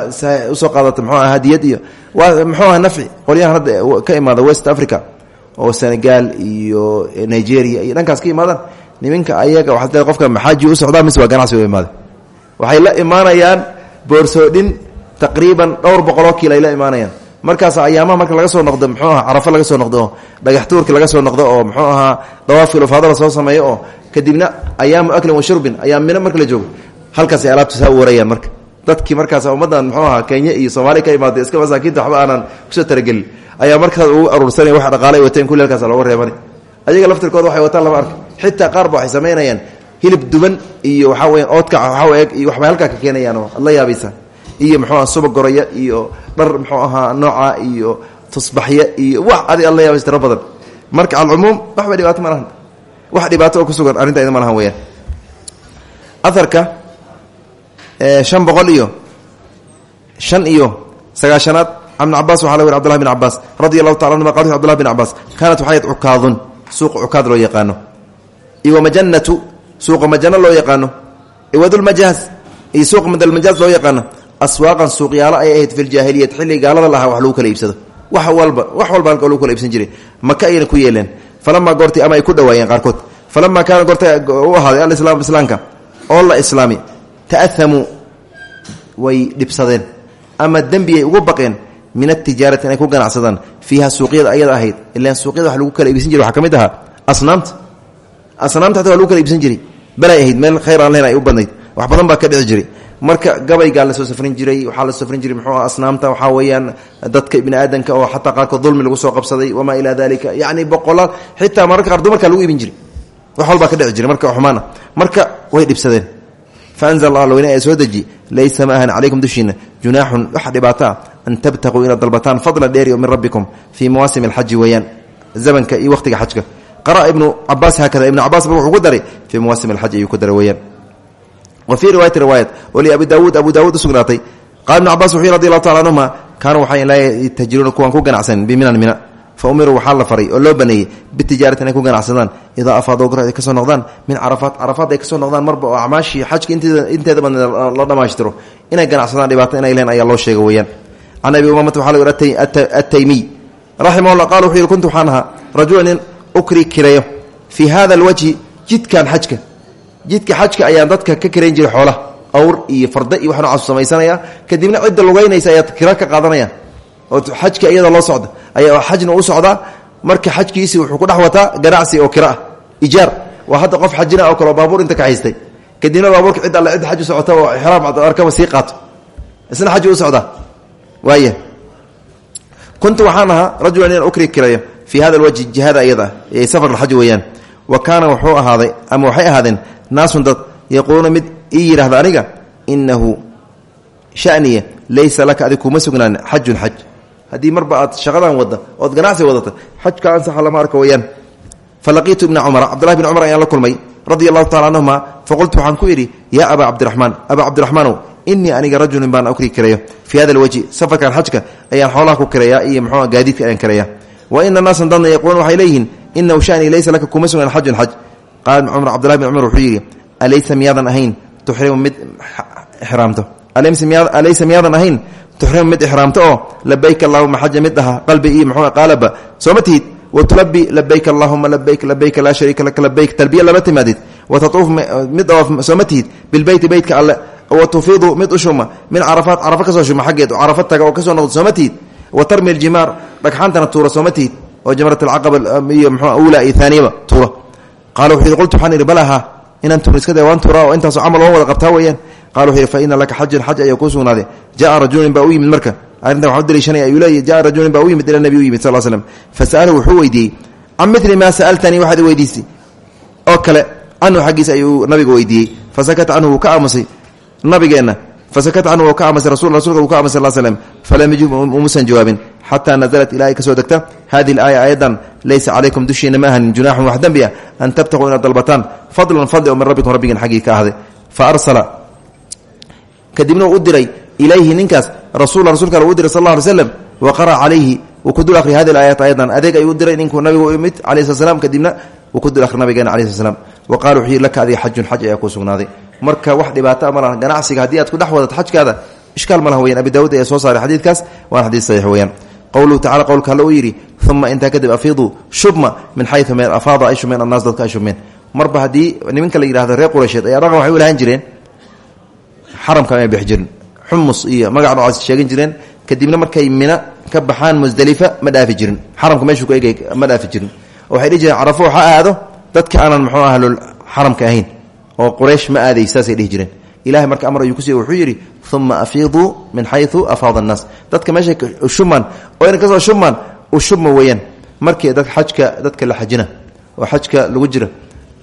u soo qaadatay muxuu aha hadiyad iyo waa muxuu aha nafci qolyahan hadda ka imaada west africa oo senegal iyo nigeria iyo dhankaas ka imaadaan niminka ayaga waxaad leedahay qofka maxaaji u socdaa mise ganacsi u imaada? Waxay la imaanayaan boorsoodhin taqriiban dhowr boqoloo kiil ay la imaanayaan markaas ayaamaha marka laga soo noqdo muxuu aha carafo laga soo noqdo dhagax laga soo noqdo oo muxuu ahaa dawaafil ufaado la soo sameeyo oo kadibna ayaamu aklin wa shurbin ayaam mino marka la joogo. Halkaas ay alaabta saa u warayaan marka. Dadkii markaas ummaddan muxuu ahaa kenya iyo soomaaliya ka imaaday iska masaakiinta waxba aanan ku soo talagelin ayaa markaas ugu aruursanaya wax dhaqaale wateen kulli halkaas looga reebani ayaga laftirkooda waxay wataan lama arka xitaa qaar waxay samaynayaan hilib duban iyo waxaa weya oodka waxaa eeg iyo waxbay halkaa ka keenayaan oo ad la iyo muxuu aha subag goraya iyo dhar muxuu ahaa nooca iyo tusbaxya iyo wax adi ad la yaabaysa tiro badan. Marka alcumuum waxba dhibaato ma lahan. Wax dhibaato oo ku sugan arrinta ida ma lahan weyaan aharka shan boqol iyo shan iyo sagaashanaad ibn cabaas waxa la weri cbdullahi bin cabaas radi allahu taala anuma qal cbdullahi bin cabaas kaanat waxayd cukaadun. Suuqa cukaad loo yaqaano. Iyo majanatu suuqa majano loo yaqaano. Iwadulmajaaz iyo suuqa madalmajaaz loo yaqaano aswaaqan suuqyaalo ay ahayd fi ljaahiliyat xilli gaalada lahaa wax lagu kala iibsado. Wax walba wax walba halka lagu kala iibsan jiray. Maka ayna ku yeeleen. Falamaa goortay ama ay ku dhawaayeen qaarkood. Falamaa kaana goortay u ahaaday alislaam islaamka oo la islaami ta'ahamuu way dhibsadeen. Ama dembiyay ugu baqeen min atijaarati inay ku ganacsadaan. Fiiha suuqyada ayada ahayd ilaan suuqyada wax lagu kala iibsan jiray. Waxaa ka mid ahaa asnaamta asnaamta wa lagu kala iibsan jiray. Balay ahayd meel khayr aan lehen ay u badnayd wax badan baa ka dhici jiray. Marka gabaygaa la soo safrin jiray waxaa la safrin jiray muxuu asnaamta waxaa weeyaan dadka ibni aadanka oo xataa qaarkood dulmi lagu soo qabsaday wamaa ilaa dalika yacni boqolaal xitaa mararka qaar dumarkaa lagu iibin jiray. Wax walbaa ka dhici jiray marka xumaana marka way dhibsadeen. Faanzl allah weyne ee soo laysa ma ahan calaykum dushiina junaaxun wax dhibaato ah an tabtaquu inaad dalbataan fadlan dheeri min rabbikum fii mawaasim alxaji weeyaan. Zamanka iyo waqtiga xajka. Qara ibnu cabaas haakada ibnu cabaas ba wuxuu ku daray fii mawaasim alxaji ayuu ku daray weeyaan wa fii riwaayati riwaayat. Oo liabi daawuud abu daawuud u sugnaatay qala ibnu cabas wuxuu radi allahu tacala anhuma kaanuu waxay laa yatajiruuna kuwaan ku ganacsanin biminan mina. Fa umiruu waxaa la faray oo loo baneeyey bitijaarati inay ku ganacsadaan. Idaa afaadoo gor ay ka soo noqdaan min carafaat carafaad ay ka soo noqdaan marba oo acmaashii xajka inteeda badna la dhammaystiro inay ganacsadaan dhibaato inay leen ayaa loo sheega weeyaan. Can abi umamata waxaa la yhi ataymiy raximahullah qala wuxuu yihi hada alwajhi jidkan xajka jidka xajka ayaan dadka ka kirayn jiray xoolaha. Awr iyo farda iyo wax noocaas samaysanaya kadibna cidda lugaynaysa ayaa kira ka qaadanaya. Oo xajka iyada loo socda ayaa xajna u socdaa marka xajkiisi wuxuu ku dhex ganacsi oo kira ah. Ijaar. Waa hadda qof xajina oo kale oo baabuur inta ka haystay. Kadibna baabuurka cid alle cid xaj socota oo ixraam arkaba sii qaato. Isna xaji u socdaa waaya kuntu waxaan ahaa ukri kirayo. Fii hada alwajhi jihada iyada ee safar alxaj weeyaan wa kaana wuxuu ahaaday ama waxay ahaadeen naasun dad yaquuluuna mid ii yidhahda aniga inahu shaniya laysa laka adig kuma sugnaan xajun xaj. Haddii marba aad shaqadan wadda ood ganacsi wadata xajka ansaxa lama arka weyaan falaqiitu ibna cumara cabdullahi bn cumar ayaan la kulmay radia allahu tacala canhuma faqultu waxaan ku idhi yaa abaa cabdiraxmaan abaa cabdiraxmaanow inii aniga rajulin baan ukri kirayo fii hada alwajhi safarkan xajka ayaan xoolaha ku kirayaa iyo muxuu gaadiidka ayaan kirayaa wa ina naasan dadna inahu shanii laysa laka kuma sugnaan xajun xaj cumar cabdullahi bn cumar wuxuu yidhi alaysa miyaadan ahayn tuxrimu mid ixraamto alaysa miyaadan ahayn tuxrimu mid ixraamto oo labayk allahuma xaja mid aha qalbi iyo muxuu qaalaba sooma tihid watulabi labayk allahuma labayk labayka laa shariika laka labayk talbiya lama timaadid watatuuf mid dawaaf sooma tihid bilbeyti beytka alle watufiidu mid u shuma min carafaat carafa ka soo shuma xaggeed carafa taga oo ka soo noqdo sooma tihid wa tarmi ljimaar dhagxaantana tuura sooma oo jamrat alcaqaba iyo mxuu ula iyo aaniyaba tuura qaala wuxuu yidhi qultu waxaan idhi balaha inaan tuur iska da waan tuuraa oo intaasoo camal oo wada qabtaa weeyaan. Qala wuxuu yidhi fa ina laka xajan xaj ayaa kuu sugnaaday jaa rajulin baa u yimid marka. Arrintan waxaan u daliishanaya ayuu leeyahy jaa rajulin baa u yimid ila nabi u yimid sal l slam fasa'alahu wuxuu weydiiyey can mili maa sa'altanii? Waxaad weydiisay oo kale canhu xaggiisa ayuu nabiga weydiiyey. Fasakata canhu wuu ka aamusay nabigeenna. Fasakata canhu wuu ka aamusay rasul rasulka wuu ka aamusay sal slam falam yajib umuusan jawaabin xataa nazalat ilaa ay ka soo degta hadihi alaaya aayadan laysa calaykum dushiina ma ahanin junaaxun wax dembi ah an tabtaquu inaad dalbataan fadlan fadli oo min rabbikum rabbigiin xaggii ka ahday fa arsala kadibna uu u diray ilayhi ninkaas rasula rasulka u diray sal alla alay slam wa qara'a calayhi wuu ku dul akhriy hadi aayaat ayadan adeeg ayuu u diray ninkuu nabigu imid alayh slat slam kadibna wuu ku dul akhri nabigeena alayh slat slam wa qala wuxuu yidhi laka adiga xajun xaj ayaa kuu sugnaaday marka wax dhibaata ma laha ganacsiga haddii qowluhu tacala qowlka alle uu yidhi uma intaa kadib afiiduu shubma min xayu meel afaada ay shumeen annaas dadka ay shumeen marba haddii nimanka la yidhahdo reer quraysheed ayaa dhaqan waxay u jireen xaramka ay bixi jirin iyo magac noocaas sheegan jireen kadibna markay mina ka baxaan musdalifa ma jirin xaramka meeshuu ku egay ma jirin waxay dhihi jireen waxa aado dadka aanan muxuu ahlul xaramka ahayn oo quraysh ma aaday saasay dhihi ilahay marka amar ayuu kusiiy wuxuu yidhi uma afiiduu min xayu afaada annaas. Dadka meeshay shumaan oo ina ka soo shumaan u shubma weeyaan. Markii dad xajka dadka la xajina oo xajka lagu jira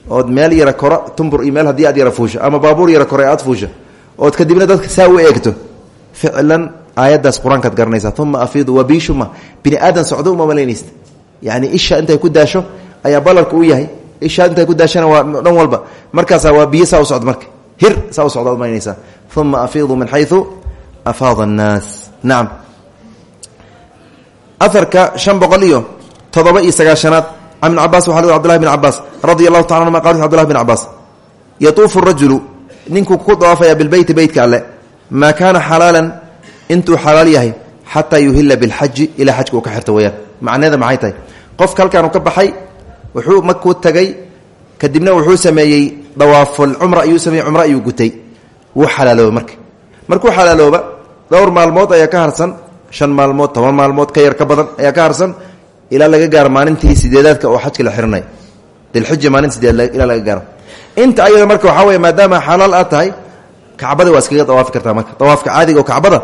ood meel yara kora tumbur iyo meel aad yara fuusho ama baabuur yara kora aad fuusho ood kadibna dadka saa u eegto ficlan aayaddaas qur'aankaad garanaysaa uma afiidu waa bii shuma bini aadan socdo uma malaynaysta yacni isha intay ku daasho ayaa balarka u yahay isha intay ku daashana waa dhan walba. Markaasaa waa biyo u socdo marka hir saa u socda umaynaysaa uma afiidu min xayu afaada annaas. Nacam aharka shan boqol iyo todoba iyo sagaashanaad can ibn cabaas waxa l abdullahi bn cabaas radia allahu taala anuma qal abdullahi bn cabaas yatuufu rajulu ninkuu ku dawaafaya bilbeyti beytka alle maa kaana xalaalan intuu xalaal yahay xataa yuhila bilxaji ilaa xajka uu ka xirto weyaan macneeda maxay tahay? Qofka halkaanu ka baxay wuxuu makuu dawaafulcumra ayuu sameeyey cumro ayuu gutay. Wuu xalaalooba marka. Markuu xalaalooba dhowr maalmood ayaa ka harsan shan maalmood toban maalmood ka yar ka badan ayaa ka harsan ilaa laga gaaro maalintii sideedaadka oo xajka la xirinay dilxija maalin sideed ilaa laga gaaro. Inta ayada marka waxaa maadaama xalaal aad tahay kacbada waa iskaga dawaafi kartaa marka. Dawaafka caadiga oo kacbada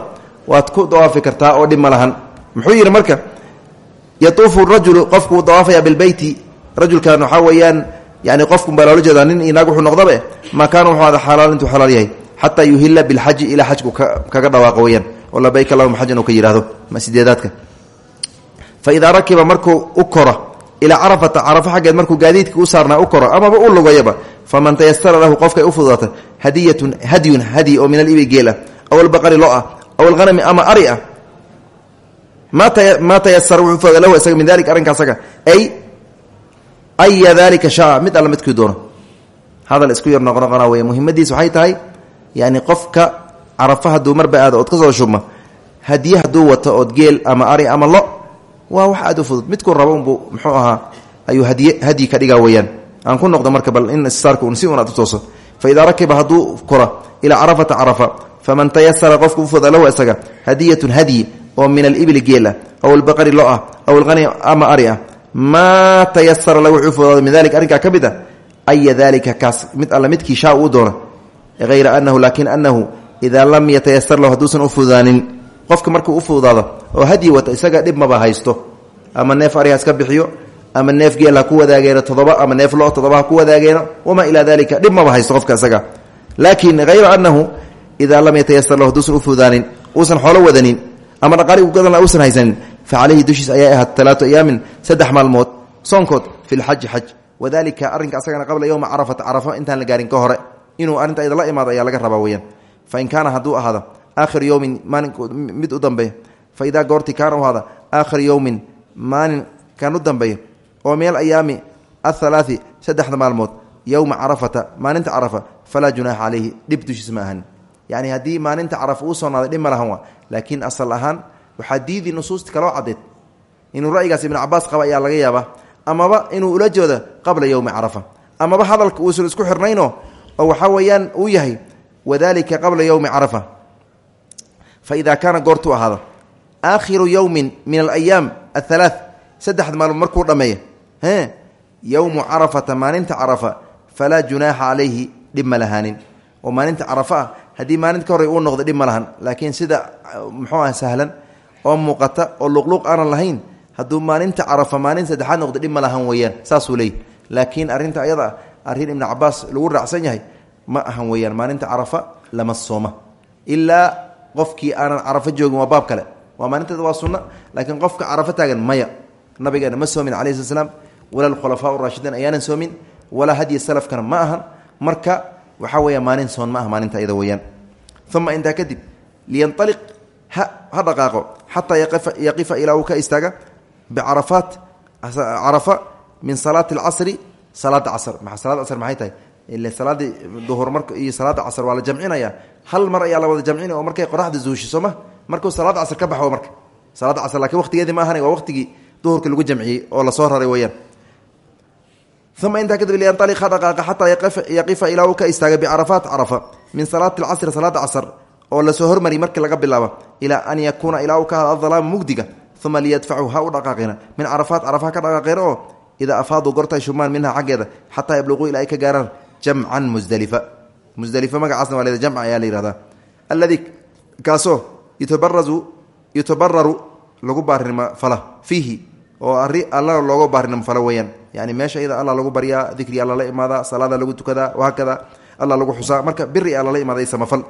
waad ku dawaafi kartaa oo dhib muxuu yidhi marka yatuufu rajulu qofku wuu dawaafaya bilbeyti. Rajulkan waxaa weeyaan yani qofkunbaa loola jeedaa nin iyo naag wuxuu noqdabe maa kaana wuxuu ada xalaal intuu xalaal yahay. Xataa yuhila bilxaji ilaa xajku kaga dhawaaqo weyaan oo labayk allahuma xajan ka yidhahdo sideedaadka. Fa idaa rakiba markuu u koro ilaa carafata carafo xaggeed markuu gaadiidka u saarnaa u koro amaba u lugayaba faman tayasara lahu qofkay u fududaata hadiyatun hadyun hadyi oo min alibi geel ah aw albaqari lo ah aw alhanami ama ari ah maa tayasara wuxuu fududa lahu isaga min dalika arrinka ay aya dalika shaa mid alla midkii doono hadal isku yar noqnoqona wey muhimadiis waxay tahay yani qofka carafa hadduu marba aado ood ka soo shubma hadiye geel ama ari ama lo waa wax aad u fudud midkuu rabo unbuu muxuu ahaa ayuu hadiye hadyi ka dhigaa weeyaan aan ku noqdo marka bal in saarka un si u tooso fa idaa rakiba hadduu kora ilaa carafata carafa faman tayasara qofku u fuda lahu isaga hadiyatun hadyi oo min alibli geel ah aw albaqari lo ah aw alhani ama ari maa tayasara lahu wuxuu fudaado min dalika arrinkaa ka mid ah dalika kaas mid alla midkii shaa uu doona hayra anahu laakin anahu idaa lam yatayasar lahu hadduusan u fududaanin qofka markuu u fududaado oo hadyi wata isaga dhib maba haysto. Ama neef ari haska bixiyo ama neef geel ha ku wadaageeno todoba ama neef lo todoba ha ku wadaageeno wamaa ilaa dalika dhib maba haysto qofka isaga. Laakin hayra anahu idaa lam yatayasar lahu hadduusan u fududaanin uusan xoolo wadanin ama dhaqaali ugadan uusan haysanin fa caleyhi dushiis ayaa ahaad talaatu ayaamin saddex maalmood soonkood fi lxaji xaj wadalika arrinka asagana qabla yowma carafata carafa intaan la gaarin ka hore inuu arrinta ayada la imaado ayaa laga rabaa weyaan fain kaana hadduu ahaado aakhir yowmin maalin mid u dambeeya fa idaa goorti kaana u ahaada aakhir yowmin maalin kan u dambeeya oo meel ayaami athalaai saddexda maalmood yowma carafata maalinta carafa falaa junaaxa caleyhi dhib dushiis ma ahan. Yani haddii maalinta carafa uu soonaaday waxaa diidi nusuusta kaloo caddeed inuu ra'yigaas ibnu cabaas qaba ayaa laga yaabaa amaba inuu ula joodo qabla yowmi carafa amaba hadalka uusan isku xirnayno oo waxaa weeyaan uu yahay wadalika qabla yowmi carafa fa idaa kaana goortuu ahaado aakhiru yowmin min alayaam athalaa saddexda maalmood markuu dhammeeya e yowmu carafata maalinta carafa falaa junaaxa calayhi dhib ma lahaanin oo maalinta carafa ah haddii maalinta ka horey uu noqdo dhib ma lahan laakiin sida muxuu ah sahlan oo muuqata oo luqluuq aanan lahayn hadduu maalinta carafa maalin saddexaad noqdo dhib ma lahan weeyaan. Saasuu leeyay laakiin arrinta ayada ah arrin ibnu cabaas lagu raacsan yahay ma ahan weeyaan maalinta carafa lama sooma. Ilaa qofkii aanan carafo joogin waa baab kale. Waa maalinteeda waa sunno laakiin qofka carafo taagan maya. Nabigeena ma soomin alayhi slat slam walaa alkhulafaa raashidiin ayaanan soomin. Walaa hadyi salafkana ma ahan. Marka waxaa weeya maalin soon ma aha maalinta ayada weeyaan. Uma intaa kadib liyanaliq ha ha dhaqaaqo. Xataa yaqifa ilaa uu ka istaaga bicarafaat carafa min salaati alcasri salaada casr. Maa salaada casr maxay tahay? Ile salaadii duhur marka iyo salaada casr waa la jamcinaya. Hal mar ayaa la wada oo markay qoraxda zuushi soo ma? Markuu salaada casr ka baxo marka. Salaada casr lakiin waqtigeedii ma ahana waa waqtigii lagu jamciyey oo la soo raray weyaan uma intaa kadib liyanaliq ha dhaqaaqa xataa yaqifa ilaa uu ka istaaga bicarafaat carafa min salaati alcasri salaada casr oo la soo hormari markii laga bilaabo ilaa an yakuuna ilaa uu ka hada adalaama mugdiga uma liyadfacu ha u dhaqaaqina min carafaat carafa ka dhaqaaqeena oo idaa afaaduu gortay shubmaan minha xaggeeda xataa yabluquu ilaa ay ka gaaraan jamcan musdalifa musdalifa magacaasna waa leeda jamca ayaa la yihahdaa alladii kaasoo yutabarazu lagu baarinimo fala fiihi oo ari alla looga baarinimo falo weeyaan. Yani meesha iyada alla lagu baryaa dikri alla la imaadaa salaada lagu tukadaa wahaakada alla lagu xusaa. Marka biri alla la imaaday samafal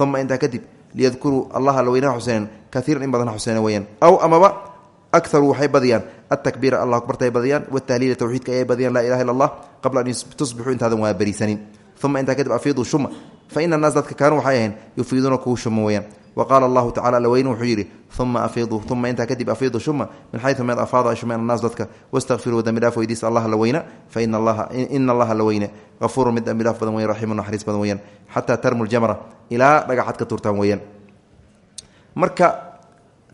uma intaa kadib liyadkuruu allaha la weynaha xuseenan kaiiran in badan xuseena weyaan aw amaba akaru waxay badiyaan. Atakbiira allah akbarta ay badiyaan. Watahliila tawxiidka ayay badiyaan. Laa ilaha illa allah qabla an tusbixuu intaadan waa beriisanin uma intaa kadib afiiduu shuma fa ina annaas dadka kaanuu waxay ahayn yufiiduuna kuwu shuma weyaan wa qaala allahu tacala alweyne wuxuu yidhi uma afiiduu uma intaa kadib afiidu shuma min xayu meed afaada ay shumeen annaas dadka wastakfiruu dembi dhaaf weydiisa allah la weyna fa ina allaha la weyne. Afuurun mid dembi dhaaf badan weyan raxiimu naxariis badan weyaan xataa tarmu ljamra ilaa dhagaxad ka turtaan weyaan marka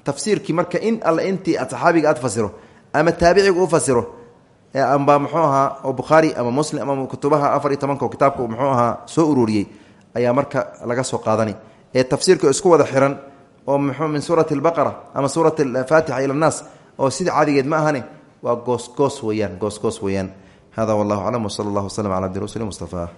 tafsiirkii marka in alle intii saxaabiga aad fasiro ama taabiciga u fasiro amba muxuu ahaa oo oo kitaabka ayaa marka laga soo qaadani. Ee tafsiirka isku wada xiran oo mxuu min suurati albaqara ama suurati alfaatixa ila annaas oo sida caadigeed ma ahane waa goosgoos weeyaan goosgoos weeyaan. Hada wallahu aclam wsala allah waslm cala abdi rasuli mustafa